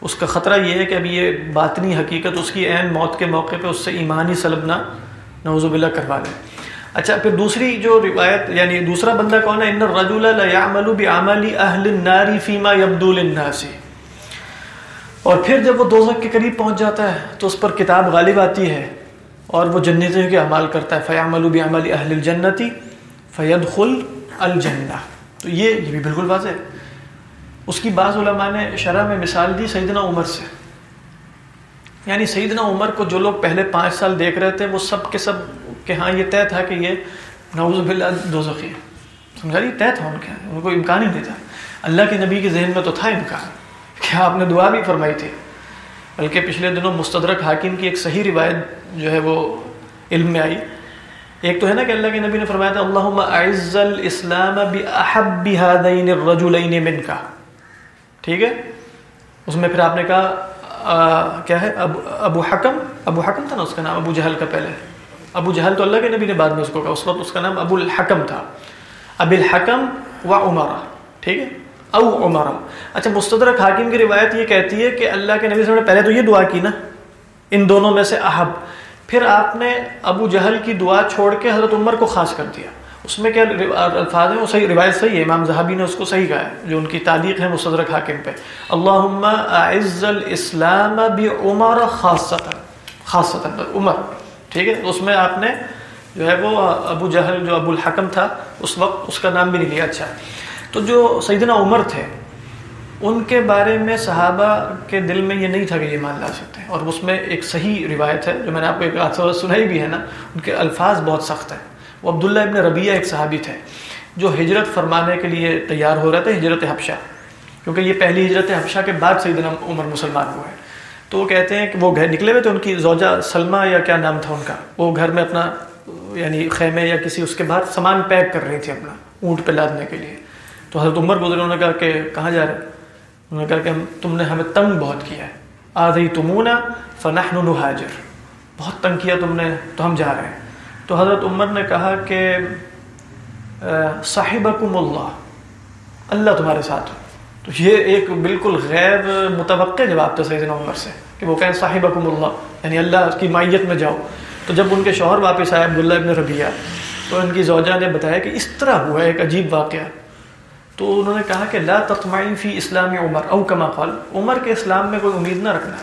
اس کا خطرہ یہ ہے کہ ابھی یہ باطنی حقیقت، اس کی عین موت کے موقع پہ اس سے ایمانی سلب نہ نوز باللہ کروا لے اچھا پھر دوسری جو روایت یعنی دوسرا بندہ کون ہے؟ ان الرجل لا يعمل بعمل اهل النار فيما يبدو للناس۔ اور پھر جب وہ دوزخ کے قریب پہنچ جاتا ہے، تو اس پر کتاب غالب آتی ہے اور وہ جنتوں کے اعمال کرتا ہے۔ فیامل بعمل اہل الجنتی فیدخل الجنہ تو یہ یہ بھی بالکل واضح ہے۔ اس کی بعض علماء نے شرح میں مثال دی سیدنا عمر سے۔ یعنی سیدنا عمر کو جو لوگ پہلے پانچ سال دیکھ رہے تھے، وہ سب کے سب کہ ہاں یہ طے تھا کہ یہ نعوذ باللہ دو ہے۔ سمجھا یہ طے تھا ان کے۔ ان کو امکان ہی نہیں تھا۔ اللہ کے نبی کے ذہن میں تو تھا امکان۔ کہ آپ نے دعا بھی فرمائی تھی؟ بلکہ پچھلے دنوں مستدرک حاکم کی ایک صحیح روایت جو ہے وہ علم میں آئی۔ ایک تو ہے نا کہ اللہ کے نبی نے فرمایا تھا اللہ اعز الاسلام باحب هذين الرجلين منك ٹھیک ہے؟ اس میں پھر آپ نے کہا کیا ہے؟ ابو ابو حکم؟ ابو حکم تھا نا اس کا نام، ابو جہل کا پہلے۔ ابو جہل تو اللہ کے نبی نے بعد میں اس کو کہا، اس وقت اس کا نام ابو الحکم تھا۔ اب الحکم و عمرہ، ٹھیک ہے؟ او عمرہ اچھا مستدرک حاکم کی روایت یہ کہتی ہے کہ اللہ کے نبی صلی اللہ علیہ وسلم نے پہلے تو یہ دعا کی نا، ان دونوں میں سے احب. پھر آپ نے ابو جہل کی دعا چھوڑ کے حضرت عمر کو خاص کر دیا. اس میں کیا الفاظ ہیں؟ وہ صحیح روایت صحیح ہے، امام زہابی نے اس کو صحیح کہا ہے، جو ان کی تعلیق ہے مصدرک حاکم پہ. اللہم اعز الاسلام بعمر خاصتا. خاصتا، عمر. ٹھیک ہے، اس میں آپ نے جو ہے وہ ابو جہل، جو ابو الحکم تھا، اس وقت اس کا نام بھی نہیں لیا. اچھا تو جو سیدنا عمر تھے، ان کے بارے میں صحابہ کے دل میں یہ نہیں تھا کہ یہ مان لا سکتے۔ اور اس میں ایک صحیح روایت ہے، جو میں نے آپ کو ایک سنائی بھی ہے نا، ان کے الفاظ بہت سخت ہیں۔ وہ عبداللہ ابن ربیہ ایک صحابی تھے، جو ہجرت فرمانے کے لیے تیار ہو رہے تھے ہجرت حبشہ۔ کیونکہ یہ پہلی ہجرت حبشہ کے بعد سیدنا عمر مسلمان ہوئے۔ تو وہ کہتے ہیں کہ وہ گھر نکلے ہوئے تھے، ان کی زوجہ سلمہ یا کیا نام تھا ان کا۔ وہ گھر میں اپنا یعنی خیمے یا کسی اس کے بعد سامان پیک کر رہی تھی اپنا، اونٹ پہ لادنے کے لیے۔ تو حضرت عمر گزرے انہوں نے کہا کہ کہاں جا رہے انہوں نے کہا کہ تم نے ہمیں تنگ بہت کیا ہے۔ آدھی تمونا فنحن نحاجر بہت تنگ کیا تم نے، تو ہم جا رہے ہیں۔ تو حضرت عمر نے کہا کہ صاحبکم اللہ اللہ تمہارے ساتھ ہو۔ تو یہ ایک بالکل غیر متوقع جواب تھا سیدنا عمر سے، کہ وہ کہیں صاحبکم اللہ یعنی اللہ کی مائیت میں جاؤ۔ تو جب ان کے شوہر واپس آئے عبداللہ ابن ربیہ تو ان کی زوجہ نے بتایا کہ اس طرح ہوا ایک عجیب واقعہ۔ تو انہوں نے کہا کہ لا تطمعین فی اسلام عمر، او کما قال، عمر کے اسلام میں کوئی امید نہ رکھنا۔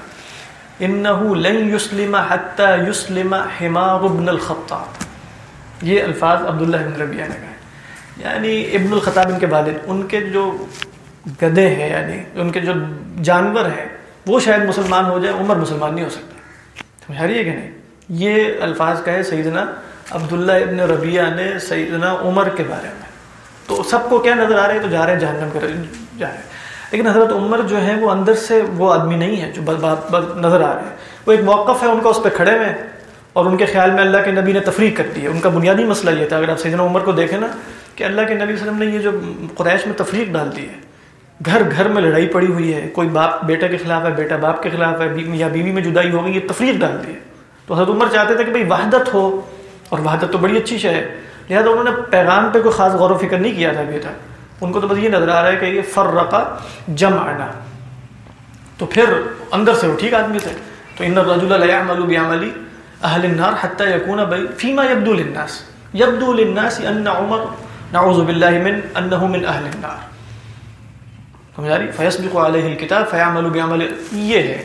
انہو لن یسلم حتی یسلم حمار ابن الخطاب۔ یہ الفاظ عبداللہ ابن ربیہ نے کہا یعنی ابن الخطاب ان کے والد، ان کے جو گدے ہیں یعنی ان کے جو جانور ہیں، وہ شاید مسلمان ہو جائے عمر مسلمان نہیں ہو سکتا۔ سمجھا رہی ہے کہ نہیں؟ یہ الفاظ کہے سیدنا عبداللہ ابن ربیہ نے سیدنا عمر کے بارے میں۔ تو سب کو کیا نظر آ رہے ہیں؟ تو جا رہے ہیں، جہنم کر جا رہے ہیں۔ لیکن حضرت عمر جو ہے وہ اندر سے وہ آدمی نہیں ہے جو نظر آ رہے ہیں۔ وہ ایک موقف ہے، ان کا اس پہ کھڑے ہوئے اور ان کے خیال میں اللہ کے نبی نے تفریح کر دی ہے۔ ان کا بنیادی مسئلہ یہ تھا۔ اگر آپ سیدنا عمر کو دیکھیں نا، کہ اللہ کے نبی صلی اللہ علیہ وسلم نے یہ جو قریش میں تفریق ڈال دی ہے، گھر گھر میں لڑائی پڑی ہوئی ہے۔ کوئی باپ بیٹا کے خلاف ہے، بیٹا باپ کے خلاف ہے یا بیوی میں جدائی ہو گئی یہ تفریق ڈال دی ہے۔ تو حضرت عمر چاہتے تھے کہ بھائی وحدت ہو، اور وحدت تو بڑی اچھی شے ہے۔ لہٰذا انہوں نے پیغام پہ کوئی خاص غور و فکر نہیں کیا تھا ابھی تک۔ ان کو تو بس یہ نظر آ رہا ہے کہ یہ فرقہ جم آنا تو پھر اندر سے وہ ٹھیک آدمی تھے۔ تو ان رجول العمل بعمل اهل النار حتى يكون بي فيما يبدو للناس۔ يبدو للناس ان عمر نعوذ بالله من انه من اهل النار۔ سمجھ رہی؟ فیسبق علیہ الكتاب فیعمل بعمل۔ یہ ہے۔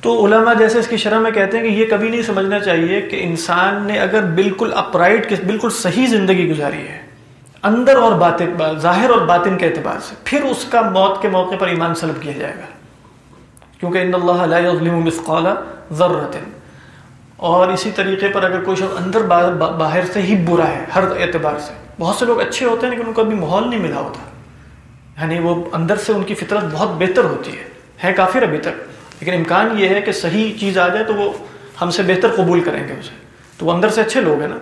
تو علماء جیسے اس کی شرح میں کہتے ہیں کہ یہ کبھی نہیں سمجھنا چاہیے کہ انسان نے اگر بالکل اپرائٹ بالکل صحیح زندگی گزاری ہے، اندر اور باطن ظاہر اور باطن کے اعتبار سے، پھر اس کا موت کے موقع پر ایمان سلب کیا جائے گا۔ کیونکہ ان اللہ لا یظلم مثقال ذرۃ۔ اور اسی طریقے پر اگر کوئی شخص اندر باہر سے ہی برا ہے، ہر اعتبار سے، بہت سے لوگ اچھے ہوتے ہیں لیکن ان کو ابھی ماحول نہیں ملا ہوتا۔ یعنی وہ اندر سے ان کی فطرت بہت بہتر ہوتی ہے۔ ہے کافر ابھی تک۔ لیکن امکان یہ ہے کہ صحیح چیز آ جائے تو وہ ہم سے بہتر قبول کریں گے اسے۔ تو وہ اندر سے اچھے لوگ ہیں نا۔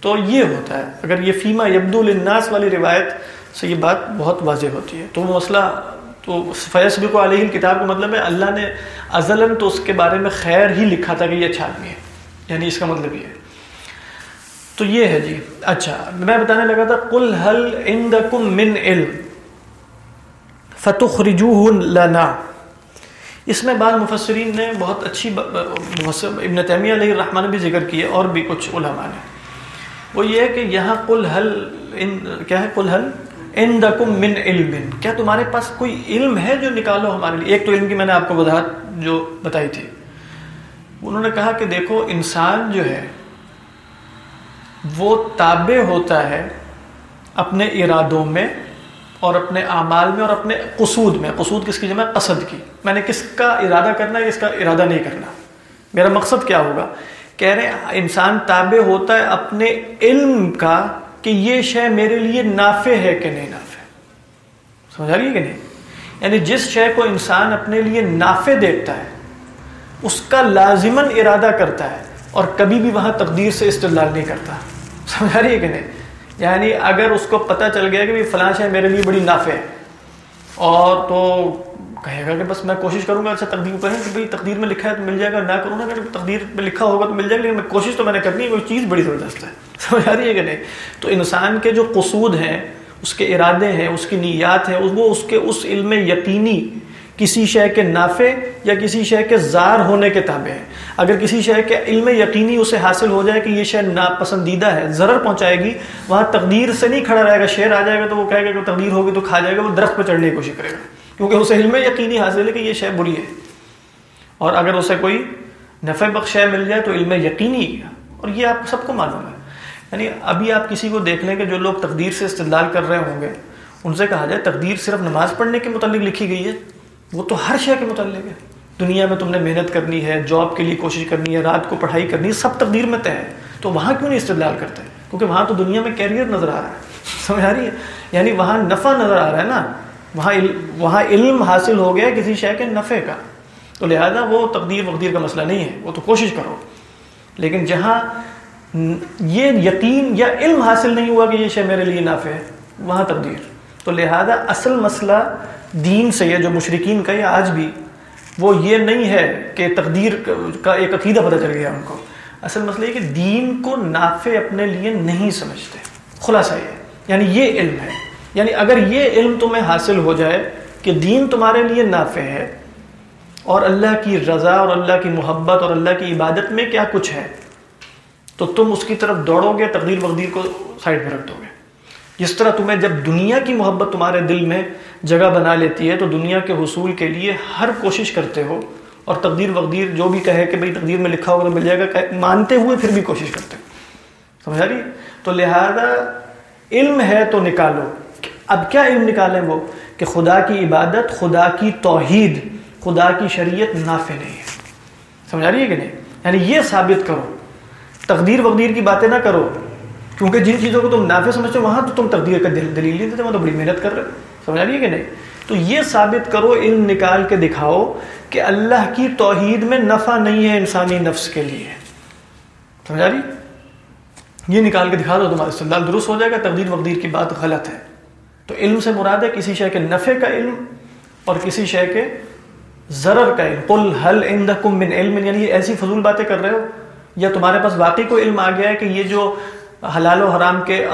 تو یہ ہوتا ہے۔ اگر یہ فیما یبد الناس والی روایت سے یہ بات بہت واضح ہوتی ہے۔ تو وہ مسئلہ تو فیصب کو علیہ کتاب کا مطلب ہے اللہ نے ازلن تو اس کے بارے میں خیر ہی لکھا تھا کہ یہ اچھا آدمی ہے۔ یعنی اس کا مطلب یہ ہے۔ تو یہ ہے جی۔ اچھا میں بتانے لگا تھا کل حل عندکم من علم فتخرجوہ لنا؟ اس میں بعض مفسرین نے بہت اچھی ابن تیمیہ علیہ الرحمٰن نے بھی ذکر کیے اور بھی کچھ علماء نے۔ وہ یہ ہے کہ یہاں کل حل ان کیا ہے کل حل ان دکم من علم۔ کیا تمہارے پاس کوئی علم ہے جو نکالو ہمارے لیے؟ ایک تو علم کی میں نے آپ کو وضاحت جو بتائی تھی۔ انہوں نے کہا کہ دیکھو، انسان جو ہے، وہ تابع ہوتا ہے اپنے ارادوں میں اور اپنے اعمال میں اور اپنے قصود میں، قصود کس کی جمع؟ قصد کی۔ میں نے کس کا ارادہ کرنا ہے کس کا ارادہ نہیں کرنا؟ میرا مقصد کیا ہوگا؟ کہہ رہے ہیں، انسان تابع ہوتا ہے اپنے علم کا کہ یہ شے میرے لیے نافع ہے کہ نہیں نافع۔ سمجھا رہی ہے کہ نہیں؟ یعنی جس شے کو انسان اپنے لیے نافع دیکھتا ہے، اس کا لازمن ارادہ کرتا ہے اور کبھی بھی وہاں تقدیر سے استدلال نہیں کرتا۔ سمجھا رہی ہے کہ نہیں؟ یعنی اگر اس کو پتہ چل گیا کہ فلاں شے میرے لیے بڑی نافع ہے، اور تو کہے گا کہ بس میں کوشش کروں گا اچھا تقدیر پر ہے کہ بھائی تقدیر میں لکھا ہے تو مل جائے گا، نہ کروں نا تقدیر میں لکھا ہوگا تو مل جائے گا، لیکن میں کوشش تو میں نے کرنی ہے، کوئی چیز بڑی زبردست ہے۔ سمجھ آ رہی ہے کہ نہیں؟ تو انسان کے جو قصود ہیں، اس کے ارادے ہیں، اس کی نیات ہیں، وہ اس کے، اس علم یقینی کسی شے کے نافع یا کسی شے کے زار ہونے کے تابع ہیں۔ اگر کسی شے کے علم یقینی اسے حاصل ہو جائے کہ یہ شے ناپسندیدہ ہے، ضرر پہنچائے گی، وہاں تقدیر سے نہیں کھڑا رہے گا، شعر آ جائے گا تو وہ کہے گا کہ تقدیر ہوگی تو کھا جائے گا، وہ درخت پہ چڑھنے کی کوشش کرے گا۔ کیونکہ اسے علم یقینی حاصل ہے کہ یہ شے بری ہے۔ اور اگر اسے کوئی نفع بخش شے مل جائے تو علم یقینی اور یہ آپ سب کو معلوم ہے۔ یعنی ابھی آپ کسی کو دیکھ لیں کہ جو لوگ تقدیر سے استدلال کر رہے ہوں گے، ان سے کہا جائے تقدیر صرف نماز پڑھنے کے متعلق لکھی گئی ہے۔ وہ تو ہر شے کے متعلق ہے۔ دنیا میں تم نے محنت کرنی ہے جاب کے لیے کوشش کرنی ہے، رات کو پڑھائی کرنی ہے، سب تقدیر میں طے ہے۔ تو وہاں کیوں نہیں استدلال کرتے؟ کیونکہ وہاں تو دنیا میں کیریئر نظر آ رہا ہے۔ سمجھ آ رہی ہے؟ یعنی وہاں نفع نظر آ رہا ہے نا۔ وہاں وہاں علم حاصل ہو گیا کسی شے کے نفع کا۔ تو لہذا وہ تقدیر وقدیر کا مسئلہ نہیں ہے۔ وہ تو کوشش کرو۔ لیکن جہاں یہ یقین یا علم حاصل نہیں ہوا کہ یہ شے میرے لیے نافع ہے، وہاں تقدیر۔ تو لہذا اصل مسئلہ دین سے یہ جو مشرقین کا یا آج بھی وہ یہ نہیں ہے کہ تقدیر کا ایک عقیدہ پتہ چل گیا ان کو۔ اصل مسئلہ یہ کہ دین کو نافع اپنے لیے نہیں سمجھتے۔ خلاصہ یہ یعنی یہ علم ہے۔ یعنی اگر یہ علم تمہیں حاصل ہو جائے کہ دین تمہارے لیے نافع ہے، اور اللہ کی رضا اور اللہ کی محبت اور اللہ کی عبادت میں کیا کچھ ہے، تو تم اس کی طرف دوڑو گے، تقدیر وقدیر کو سائڈ میں رکھ دو گے۔ جس طرح تمہیں جب دنیا کی محبت تمہارے دل میں جگہ بنا لیتی ہے، تو دنیا کے حصول کے لیے ہر کوشش کرتے ہو اور تقدیر وقدیر جو بھی کہے کہ بھائی تقدیر میں لکھا ہوگا تو مل جائے گا مانتے ہوئے پھر بھی کوشش کرتے ہو۔ سمجھا رہی؟ تو لہذا علم ہے تو نکالو۔ اب کیا علم نکالیں وہ؟ کہ خدا کی عبادت، خدا کی توحید، خدا کی شریعت نافع نہیں ہے۔ سمجھا رہی ہے کہ نہیں؟ یعنی یہ ثابت کرو۔ تقدیر وقدیر کی باتیں نہ کرو۔ کیونکہ جن چیزوں کو تم نافع سمجھتے ہو، وہاں تو تم تقدیر کا دلیل دیتے وہاں تو بڑی محنت کر رہے سمجھا رہی ہے کہ نہیں؟ تو یہ ثابت کرو علم نکال کے دکھاؤ کہ اللہ کی توحید میں نفع نہیں ہے انسانی نفس کے لیے۔ سمجھا رہی؟ یہ نکال کے دکھا دو تمہارا استدلال درست ہو جائے گا، تقدیر وقدیر کی بات غلط ہے۔ تو علم سے مراد ہے کسی شے کے نفع کا علم اور کسی شے کے ضرر کا علم۔ قل حل عندکم من علم؟ یعنی ایسی فضول باتیں کر رہے ہو یا تمہارے پاس واقعی کو علم آ گیا ہے کہ یہ جو حلال و حرام کے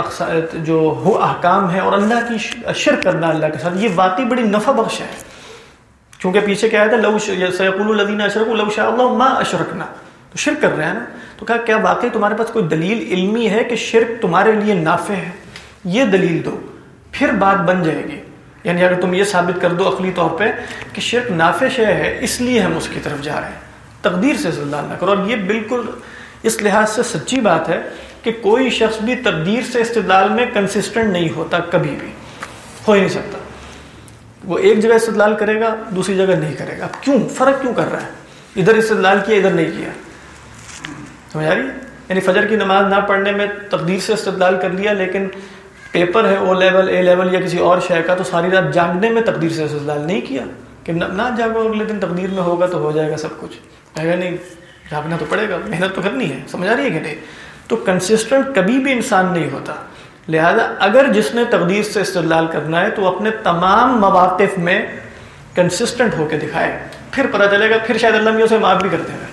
جو احکام ہے اور اللہ کی شرک کرنا اللہ کے ساتھ، یہ واقعی بڑی نفع بخش ہے۔ کیونکہ پیچھے کیا ہے لو سیقول الدین اشرک لو شاء اللہ ما اشرکنا۔ تو شرک کر رہے ہیں نا؟ تو کہا کیا واقعی تمہارے پاس کوئی دلیل علمی ہے کہ شرک تمہارے لیے نافع ہے؟ یہ دلیل دو۔ پھر بات بن جائے گی۔ یعنی اگر تم یہ ثابت کر دو عقلی طور پہ کہ شرک نافع شے ہے، اس لیے ہم اس کی طرف جا رہے ہیں۔ تقدیر سے استدلال نہ کرو۔ اور یہ بالکل اس لحاظ سے سچی بات ہے کہ کوئی شخص بھی تقدیر سے استدلال میں کنسسٹنٹ نہیں ہوتا کبھی بھی۔ ہو ہی نہیں سکتا۔ وہ ایک جگہ استدلال کرے گا، دوسری جگہ نہیں کرے گا۔ اب کیوں؟ فرق کیوں کر رہا ہے؟ ادھر استدلال کیا، ادھر نہیں کیا۔ سمجھ آ رہی؟ یعنی فجر کی نماز نہ پڑھنے میں تقدیر سے استدلال کر لیا، لیکن پیپر ہے او لیول اے لیول یا کسی اور شے کا، تو ساری رات جاگنے میں تقدیر سے استدلال نہیں کیا۔ کہ نہ جاگو، اگلے دن تقدیر میں ہوگا تو ہو جائے گا سب کچھ۔ کہے گا نہیں، جاگنا تو پڑے گا، محنت تو کرنی ہے۔ سمجھ آ رہی ہے کہ نہیں؟ تو کنسسٹنٹ کبھی بھی انسان نہیں ہوتا۔ لہذا اگر جس نے تقدیر سے استدلال کرنا ہے تو اپنے تمام مواقف میں کنسسٹنٹ ہو کے دکھائے۔ پھر پتہ چلے گا، پھر شاید اللہ اسے معاف بھی کرتے ہیں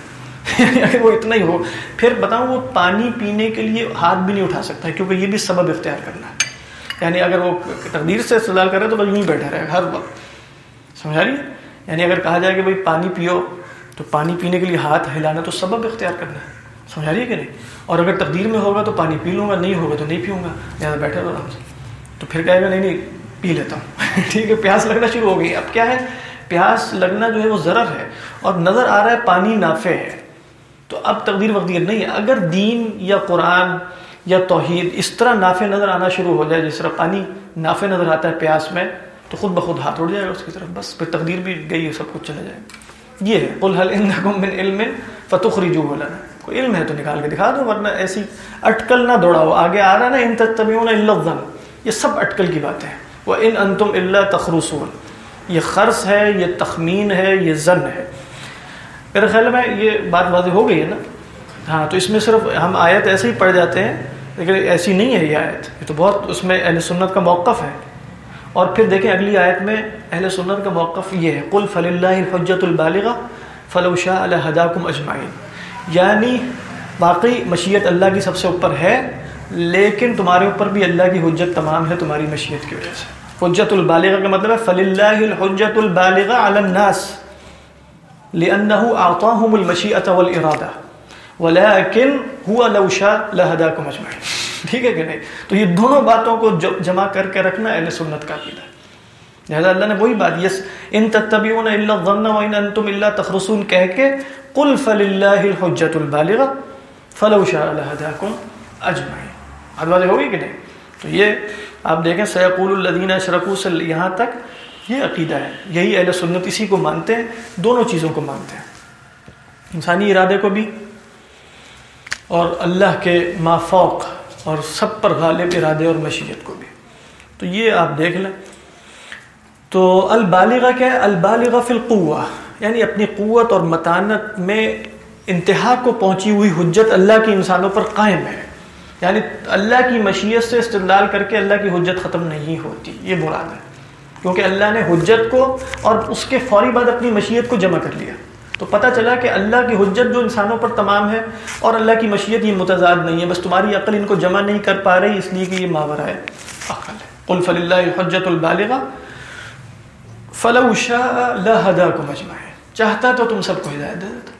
اگر وہ اتنا ہی ہو۔ پھر بتاؤں، وہ پانی پینے کے لیے ہاتھ بھی نہیں اٹھا سکتا کیونکہ یہ بھی سبب اختیار کرنا ہے۔ یعنی اگر وہ تقدیر سے استدلال کرے تو بس یوں ہی بیٹھا رہے گا، ہر وقت۔ سمجھا رہی؟ یعنی اگر کہا جائے کہ بھائی پانی پیو، تو پانی پینے کے لیے ہاتھ ہلانا تو سبب اختیار کرنا ہے۔ سمجھا رہی ہے کہ نہیں؟ اور اگر تقدیر میں ہوگا تو پانی پی لوں گا، نہیں ہوگا تو نہیں پیوں گا۔ لہٰذا بیٹھے آرام سے۔ تو پھر کہے گا، نہیں نہیں، پی لیتا ہوں۔ ٹھیک ہے، پیاس لگنا شروع ہو گئی۔ اب کیا ہے؟ پیاس لگنا جو ہے وہ ضرر ہے۔ اور نظر آ رہا ہے پانی نافع ہے۔ تو اب تقدیر وقدیر نہیں ہے۔ اگر دین یا قرآن یا توحید اس طرح نافع نظر آنا شروع ہو جائے، جس طرح پانی نافع نظر آتا ہے پیاس میں، تو خود بخود ہاتھ اڑ جائے گا اس کی طرف۔ بس، پھر تقدیر بھی گئی ہے سب کچھ چلے جائے گا۔ یہ ہے، قل حل عندکم من علم فتخرجوه لنا۔ کوئی علم ہے تو نکال کے دکھا دو ورنہ ایسی اٹکل نہ دوڑاؤ۔ آگے آ رہا ہے نا، ان تتبعون الا الظن۔ یہ سب اٹکل کی باتیں ہیں۔ وہ ان انتم الا تخرصون۔ یہ خرص ہے، یہ تخمین ہے، یہ زن ہے۔ میرے خیال میں یہ بات واضح ہو گئی ہے نا۔ ہاں تو اس میں صرف ہم آیت ایسے ہی پڑھ جاتے ہیں، لیکن ایسی نہیں ہے یہ آیت۔ یہ تو بہت اس میں اہل سنت کا موقف ہے۔ اور پھر دیکھیں اگلی آیت میں اہل سنت کا موقف یہ ہے۔ قل فل اللہ حجت البالغ فلو شاہ الحداکم اجمعین یعنی واقعی مشیت اللہ کی سب سے اوپر ہے، لیکن تمہارے اوپر بھی اللہ کی حجت تمام ہے تمہاری مشیت کی وجہ سے۔ حجت البالغ کا مطلب ہے فل اللہ الحجت البالغ علی الناس لأنه أعطاهم المشيئة والإرادة۔ ولكن هو لو شاء لهداكم أجمعين۔ ٹھیک ہے کہ نہیں؟ تو یہ دونوں باتوں کو جمع کر کے رکھنا اہل سنت کا عقیدہ ہے۔ لہذا اللہ نے وہی بات، یس ان تتبعون الا الظن وان انتم الا تخرصون، کہہ کے قل فللہ الحجت البالغہ فلو شاء لهداكم اجمعین۔ بات واضح ہوگی کہ نہیں؟ تو یہ آپ دیکھیں، سیقول الذین اشرکوا سے یہاں تک یہ عقیدہ ہے، یہی اہل سنت اسی کو مانتے ہیں، دونوں چیزوں کو مانتے ہیں۔ انسانی ارادے کو بھی، اور اللہ کے مافوق اور سب پر غالب ارادے اور مشیت کو بھی۔ تو یہ آپ دیکھ لیں۔ تو البالغہ کیا ہے؟ البالغہ فی القوہ۔ یعنی اپنی قوت اور متانت میں انتہا کو پہنچی ہوئی حجت اللہ کی انسانوں پر قائم ہے۔ یعنی اللہ کی مشیت سے استدلال کر کے اللہ کی حجت ختم نہیں ہوتی، یہ مراد ہے۔ کیونکہ اللہ نے حجت کو اور اس کے فوری بعد اپنی مشیت کو جمع کر لیا۔ تو پتہ چلا کہ اللہ کی حجت جو انسانوں پر تمام ہے اور اللہ کی مشیت یہ متضاد نہیں ہے، بس تمہاری عقل ان کو جمع نہیں کر پا رہی، اس لیے کہ یہ ماورہ ہے، عقل ہے۔ قل فل اللہ حجت البالغہ، فلو شاء لہداکم اجمعین۔ چاہتا تو تم سب کو ہدایت دے دیتا۔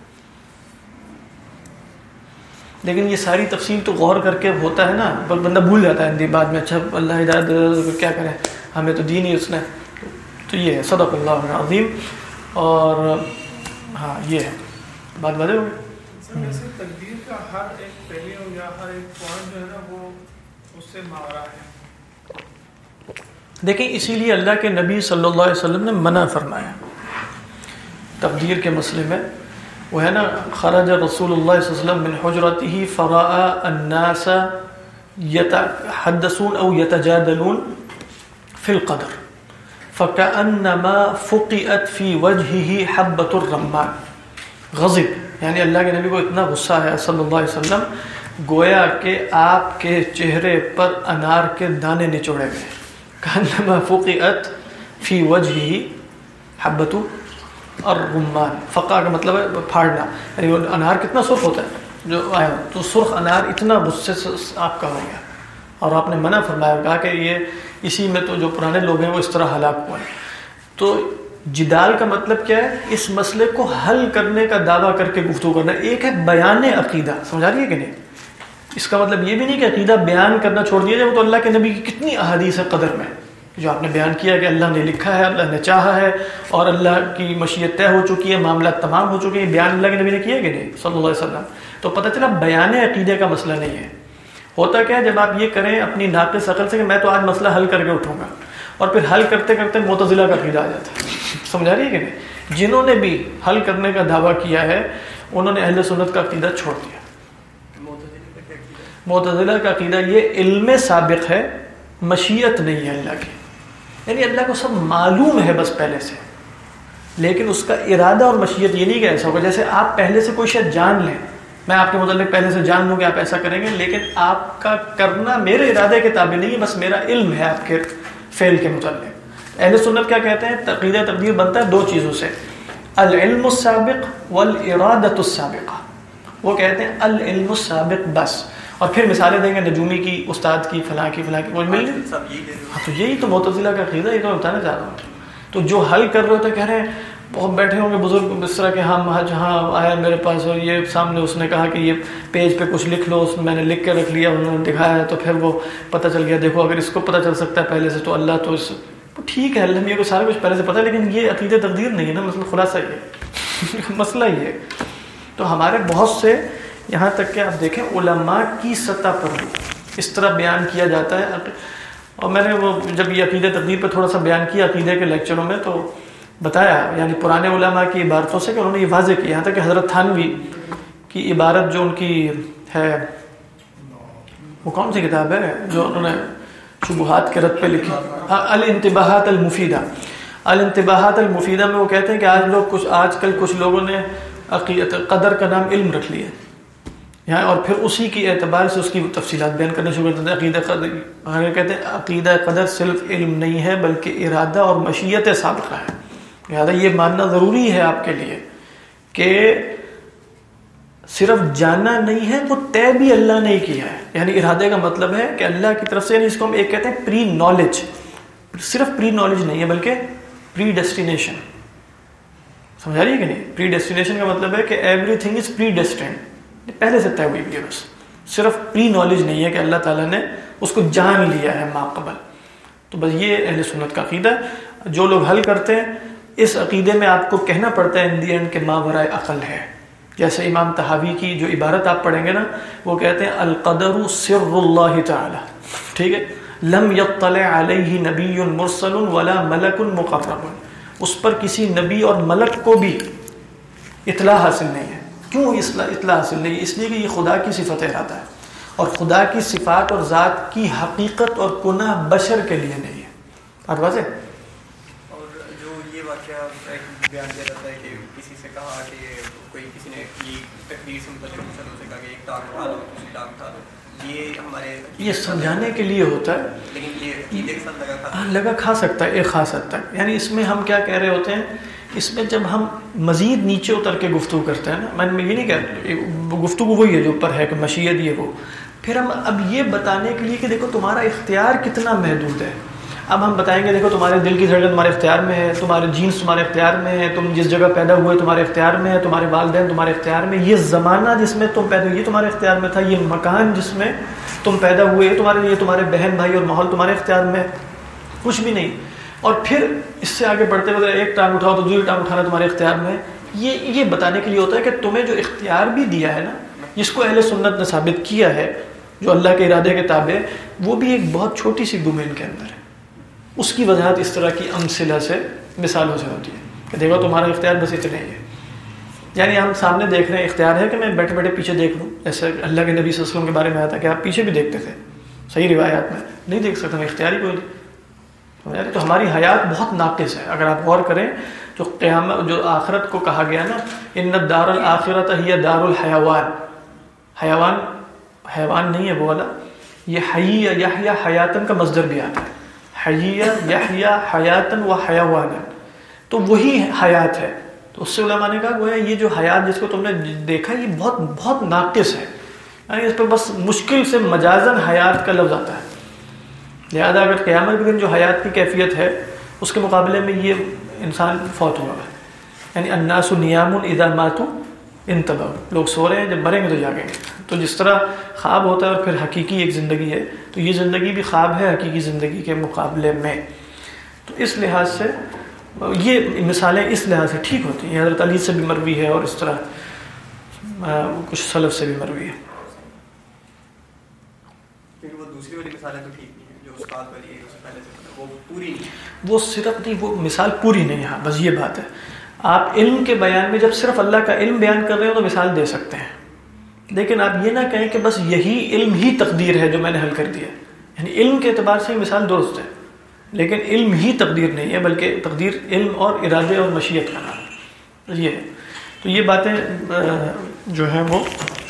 لیکن یہ ساری تفصیل تو غور کر کے ہوتا ہے نا بندہ بھول جاتا ہے بعد میں اچھا اللہ ہدایت دے دیتا کیا کریں؟ ہمیں تو دی نہیں اس نے۔ تو یہ ہے صدق اللہ عظیم اور ہاں یہ ہے۔ بات بجے ہو دیکھیں اسی لیے اللہ کے نبی صلی اللہ علیہ وسلم نے منع فرمایا۔ تقدیر کے مسئلے میں، وہ ہے نا، خرج رسول اللہ صلی اللہ علیہ وسلم من حجرته فراء الناس يتحدثون او يتجادلون فی القدر. فکأنما فقئت فی وجہه حبت الرمان. غضب. یعنی اللہ کے نبی کو اتنا غصہ ہے صلی اللہ علیہ وسلم، گویا کہ آپ کے چہرے پر انار کے دانے نچوڑے گئے. کانما فقئت فی وجہه حبت الرمان فقا کا مطلب ہے پھاڑنا یعنی انار کتنا سرخ ہوتا ہے؟ جو آیا، تو سرخ انار اتنا غصے سے آپ کا ہو گیا۔ اور آپ نے منع فرمایا، کہا کہ یہ اسی میں تو جو پرانے لوگ ہیں، وہ اس طرح ہلاک ہوئے تو جدال کا مطلب کیا ہے؟ اس مسئلے کو حل کرنے کا دعویٰ کر کے گفتگو کرنا۔ ایک ہے بیان عقیدہ، سمجھا رہی ہے کہ نہیں؟ اس کا مطلب یہ بھی نہیں کہ عقیدہ بیان کرنا چھوڑ دیا جائے، وہ تو اللہ کے نبی کی کتنی احادیث ہے قدر میں جو آپ نے بیان کیا کہ اللہ نے لکھا ہے، اللہ نے چاہا ہے اور اللہ کی مشیت طے ہو چکی ہے، معاملات تمام ہو چکے ہیں۔ بیان اللہ کے نبی نے کیا کہ نہیں؟ صلی اللہ علیہ وسلم۔ تو پتہ چلا بیان عقیدے کا مسئلہ نہیں ہے۔ ہوتا کیا ہے، جب آپ یہ کریں اپنی ناقص عقل سے کہ میں تو آج مسئلہ حل کر کے اٹھوں گا اور پھر حل کرتے کرتے متضلہ کا عقیدہ آ جاتا ہے۔ سمجھا رہی ہے کہ نہیں؟ جنہوں نے بھی حل کرنے کا دعویٰ کیا ہے، انہوں نے اہل سنت کا عقیدہ چھوڑ دیا۔ متضلہ کا عقیدہ یہ علم سابق ہے، مشیت نہیں ہے اللہ کی۔ یعنی اللہ کو سب معلوم ہے بس پہلے سے۔ لیکن اس کا ارادہ اور مشیت یہ نہیں کہ ایسا ہوگا جیسے آپ پہلے سے کوئی شاید جان لیں۔ میں آپ کے متعلق پہلے سے جان لوں کہ آپ ایسا کریں گے، لیکن آپ کا کرنا میرے ارادے کے تابع نہیں ہے، بس میرا علم ہے آپ کے فعل کے متعلق۔ اہل سنت کیا کہتے ہیں؟ تقید تقدیر بنتا ہے دو چیزوں سے۔ العلم السابق والارادت السابقہ۔ وہ کہتے ہیں العلم السابق بس۔ اور پھر مثالیں دیں گے نجومی کی استاد کی فلاں کی فلاں کی وہ مل گئی ہاں تو یہی تو معتزلہ کا عقیدہ یہ تو بتانا چاہ رہا ہوں۔ تو جو حل کر رہے ہوتے کہہ رہے ہیں بہت بیٹھے ہوں گے بزرگ اس طرح کہ ہاں جہاں آیا میرے پاس اور یہ سامنے اس نے کہا کہ یہ پیج پہ کچھ لکھ لو اس میں نے لکھ کے رکھ لیا انہوں نے دکھایا ہے تو پھر وہ پتہ چل گیا دیکھو اگر اس کو پتہ چل سکتا ہے پہلے سے تو اللہ تو اس ٹھیک ہے اللہ کو سارا کچھ پہلے سے پتہ ہے لیکن یہ عقید تقدیر نہیں ہے نا مسئلہ خلاصہ یہ مسئلہ یہ ہے۔ تو ہمارے بہت سے یہاں تک کہ آپ دیکھیں علماء کی سطح پر بھی اس طرح بیان کیا جاتا ہے۔ اور میں نے وہ جب یہ عقیدہ تقدیر پہ تھوڑا سا بیان کیا عقیدے کے لیکچروں میں تو بتایا یعنی پرانے علماء کی عبارتوں سے کہ انہوں نے یہ واضح کیا۔ یہاں تک کہ حضرت تھانوی کی عبارت جو ان کی ہے، وہ کون سی کتاب ہے جو انہوں نے شبہات کے رد پہ لکھی؟ الانتباہات المفیدہ۔ الانتباہات المفیدہ میں وہ کہتے ہیں کہ آج لوگ کچھ، آج کل کچھ لوگوں نے عقیدت، قدر کا نام علم رکھ لیا۔ یہاں اور پھر اسی کی اعتبار سے اس کی تفصیلات بیان کرنا شروع کرتے ہیں۔ عقیدہ قدر کہتے ہیں عقیدہ قدر صرف علم نہیں ہے، بلکہ ارادہ اور مشیت سابقہ ہے۔ لہٰذا یہ ماننا ضروری ہے آپ کے لیے کہ صرف جاننا نہیں ہے، وہ طے بھی اللہ نے کیا ہے۔ یعنی ارادے کا مطلب ہے کہ اللہ کی طرف سے یعنی اس کو ہم ایک کہتے ہیں پری نالج صرف پری نالج نہیں ہے، بلکہ پری ڈیسٹینیشن سمجھا رہی ہے کہ نہیں؟ پری ڈیسٹینیشن کا مطلب ہے کہ ایوری تھنگ از پری ڈیسٹینڈ یہ پہلے سے طے ہوئی ہے بس۔ صرف پری نالج نہیں ہے کہ اللہ تعالیٰ نے اس کو جان لیا ہے ماقبل۔ تو بس یہ اہل سنت کا عقیدہ جو لوگ حل کرتے ہیں، اس عقیدے میں آپ کو کہنا پڑتا ہے ان دی اینڈ کہ ماں برائے عقل ہے۔ جیسے امام تحاوی کی جو عبارت آپ پڑھیں گے نا، وہ کہتے ہیں القدر سر اللہ تعالی ٹھیک ہے؟ لم یطلع علیہ نبی مرسل ولا ملک مقرب۔ اس پر کسی نبی اور ملک کو بھی اطلاع حاصل نہیں ہے۔ کیوں اطلاع حاصل نہیں؟ ہے اس لیے کہ یہ خدا کی صفت ارادہ ہے۔ اور خدا کی صفات اور ذات کی حقیقت اور کنہ بشر کے لیے نہیں ہے۔ بات واضح؟ اور جو یہ واقعہ بیان کیا جاتا ہے کہ کسی سے کہا کہ کوئی کسی نے یہ تقدیر سے متعلق پوچھا سے کہا کہ ایک ٹانگ اٹھا دو دوسری ٹانگ اٹھا دو۔ یہ ہمارے یہ سمجھانے کے لیے ہوتا ہے۔ لیکن یہ لگا کھا ہاں، لگا کھا سکتا ہے ایک خاص حد تک۔ یعنی اس میں ہم کیا کہہ رہے ہوتے ہیں؟ اس میں جب ہم مزید نیچے اتر کے گفتگو کرتے ہیں نا، میں یہ نہیں کہہ گفتگو وہی ہے جو اوپر ہے کہ مشیت یہ وہ۔ پھر ہم اب یہ بتانے کے لیے کہ دیکھو تمہارا اختیار کتنا محدود ہے۔ اب ہم بتائیں گے، دیکھو تمہارے دل کی دھڑکن تمہارے اختیار میں ہے، تمہارے جینس تمہارے اختیار میں ہے، تم جس جگہ پیدا ہوئے تمہارے اختیار میں ہے، تمہارے والدین تمہارے اختیار میں یہ زمانہ جس میں تم پیدا ہوئے، یہ تمہارے اختیار میں تھا، یہ مکان جس میں تم پیدا ہوئے تمہارے لیے، تمہارے بہن بھائی اور ماحول تمہارے اختیار میں کچھ بھی نہیں۔ اور پھر اس سے آگے بڑھتے ہوئے ایک ٹانگ اٹھاؤ تو دوسری ٹانگ اٹھانا تمہارے اختیار میں یہ یہ بتانے کے لیے ہوتا ہے کہ تمہیں جو اختیار بھی دیا ہے نا، جس کو اہل سنت نے ثابت کیا ہے، جو اللہ کے ارادے کے تابع، وہ بھی ایک بہت چھوٹی سی ڈومین کے اندر ہے۔ اس کی وضاحت اس طرح کی امثلہ سے، مثالوں سے ہوتی ہے کہ دیکھو تمہارا اختیار بس اتنے ہی ہے۔ یعنی ہم سامنے دیکھ رہے ہیں اختیار ہے کہ میں بیٹھے بیٹھے پیچھے دیکھ لوں۔ ایسے اللہ کے نبی صلی اللہ علیہ وسلم کے بارے میں آیا تھا کہ آپ پیچھے بھی دیکھتے تھے۔ صحیح روایات میں نہیں دیکھ سکتا میں اختیار ہی کوئی نہیں۔ تو ہماری حیات بہت ناقص ہے۔ اگر آپ غور کریں، جو قیامت، جو آخرت کو کہا گیا نا، ان دار الآخرت ہی دار الحیوان حیوان حیوان نہیں ہے وہ والا، یہ حی یا حیاتن کا مصدر بھی آتا ہے۔ حیا حیاتن و حیوان تو وہی حیات ہے۔ تو اس سے علماء نے کہا، گویا یہ جو حیات جس کو تم نے دیکھا، یہ بہت بہت ناقص ہے۔ یعنی اس پہ بس مشکل سے مجازن حیات کا لفظ آتا ہے۔ لہٰذا اگر قیامت کے دن جو حیات کی کیفیت ہے، اس کے مقابلے میں یہ انسان فوت ہوا ہے۔ یعنی اناس و نیام الادامات انتباہ لوگ سو رہے ہیں، جب مریں گے تو جاگیں گے۔ تو جس طرح خواب ہوتا ہے اور پھر حقیقی ایک زندگی ہے، تو یہ زندگی بھی خواب ہے حقیقی زندگی کے مقابلے میں۔ تو اس لحاظ سے، یہ مثالیں اس لحاظ سے ٹھیک ہوتی ہیں۔ حضرت علی سے بھی مروی ہے اور اس طرح کچھ سلف سے بھی مروی ہے۔ وہ وہ صرف نہیں، وہ مثال پوری نہیں ہاں بس یہ بات ہے۔ آپ علم کے بیان میں جب صرف اللہ کا علم بیان کر رہے ہو تو مثال دے سکتے ہیں۔ لیکن آپ یہ نہ کہیں کہ بس یہی علم ہی تقدیر ہے جو میں نے حل کر دیا۔ یعنی علم کے اعتبار سے مثال درست ہے۔ لیکن علم ہی تقدیر نہیں ہے، بلکہ تقدیر علم اور ارادے اور مشیت کا نام یہ ہے۔ تو یہ باتیں جو ہیں وہ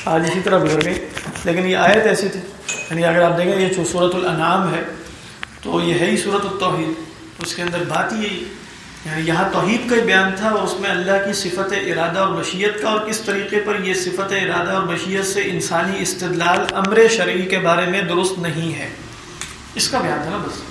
آج اسی طرح گزر گئی لیکن یہ آیت ایسی تھی یعنی اگر آپ دیکھیں، یہ جو صورت الانعام ہے تو یہ ہے ہی صورت التوحید۔ اس کے اندر بات یہی۔ یعنی یہاں توحید کا بیان تھا اور اس میں اللہ کی صفت ارادہ اور مشیت کا، اور کس طریقے پر یہ صفت ارادہ اور مشیت سے انسانی استدلال امر شرعی کے بارے میں درست نہیں ہے۔ اس کا بیان تھا نا بس۔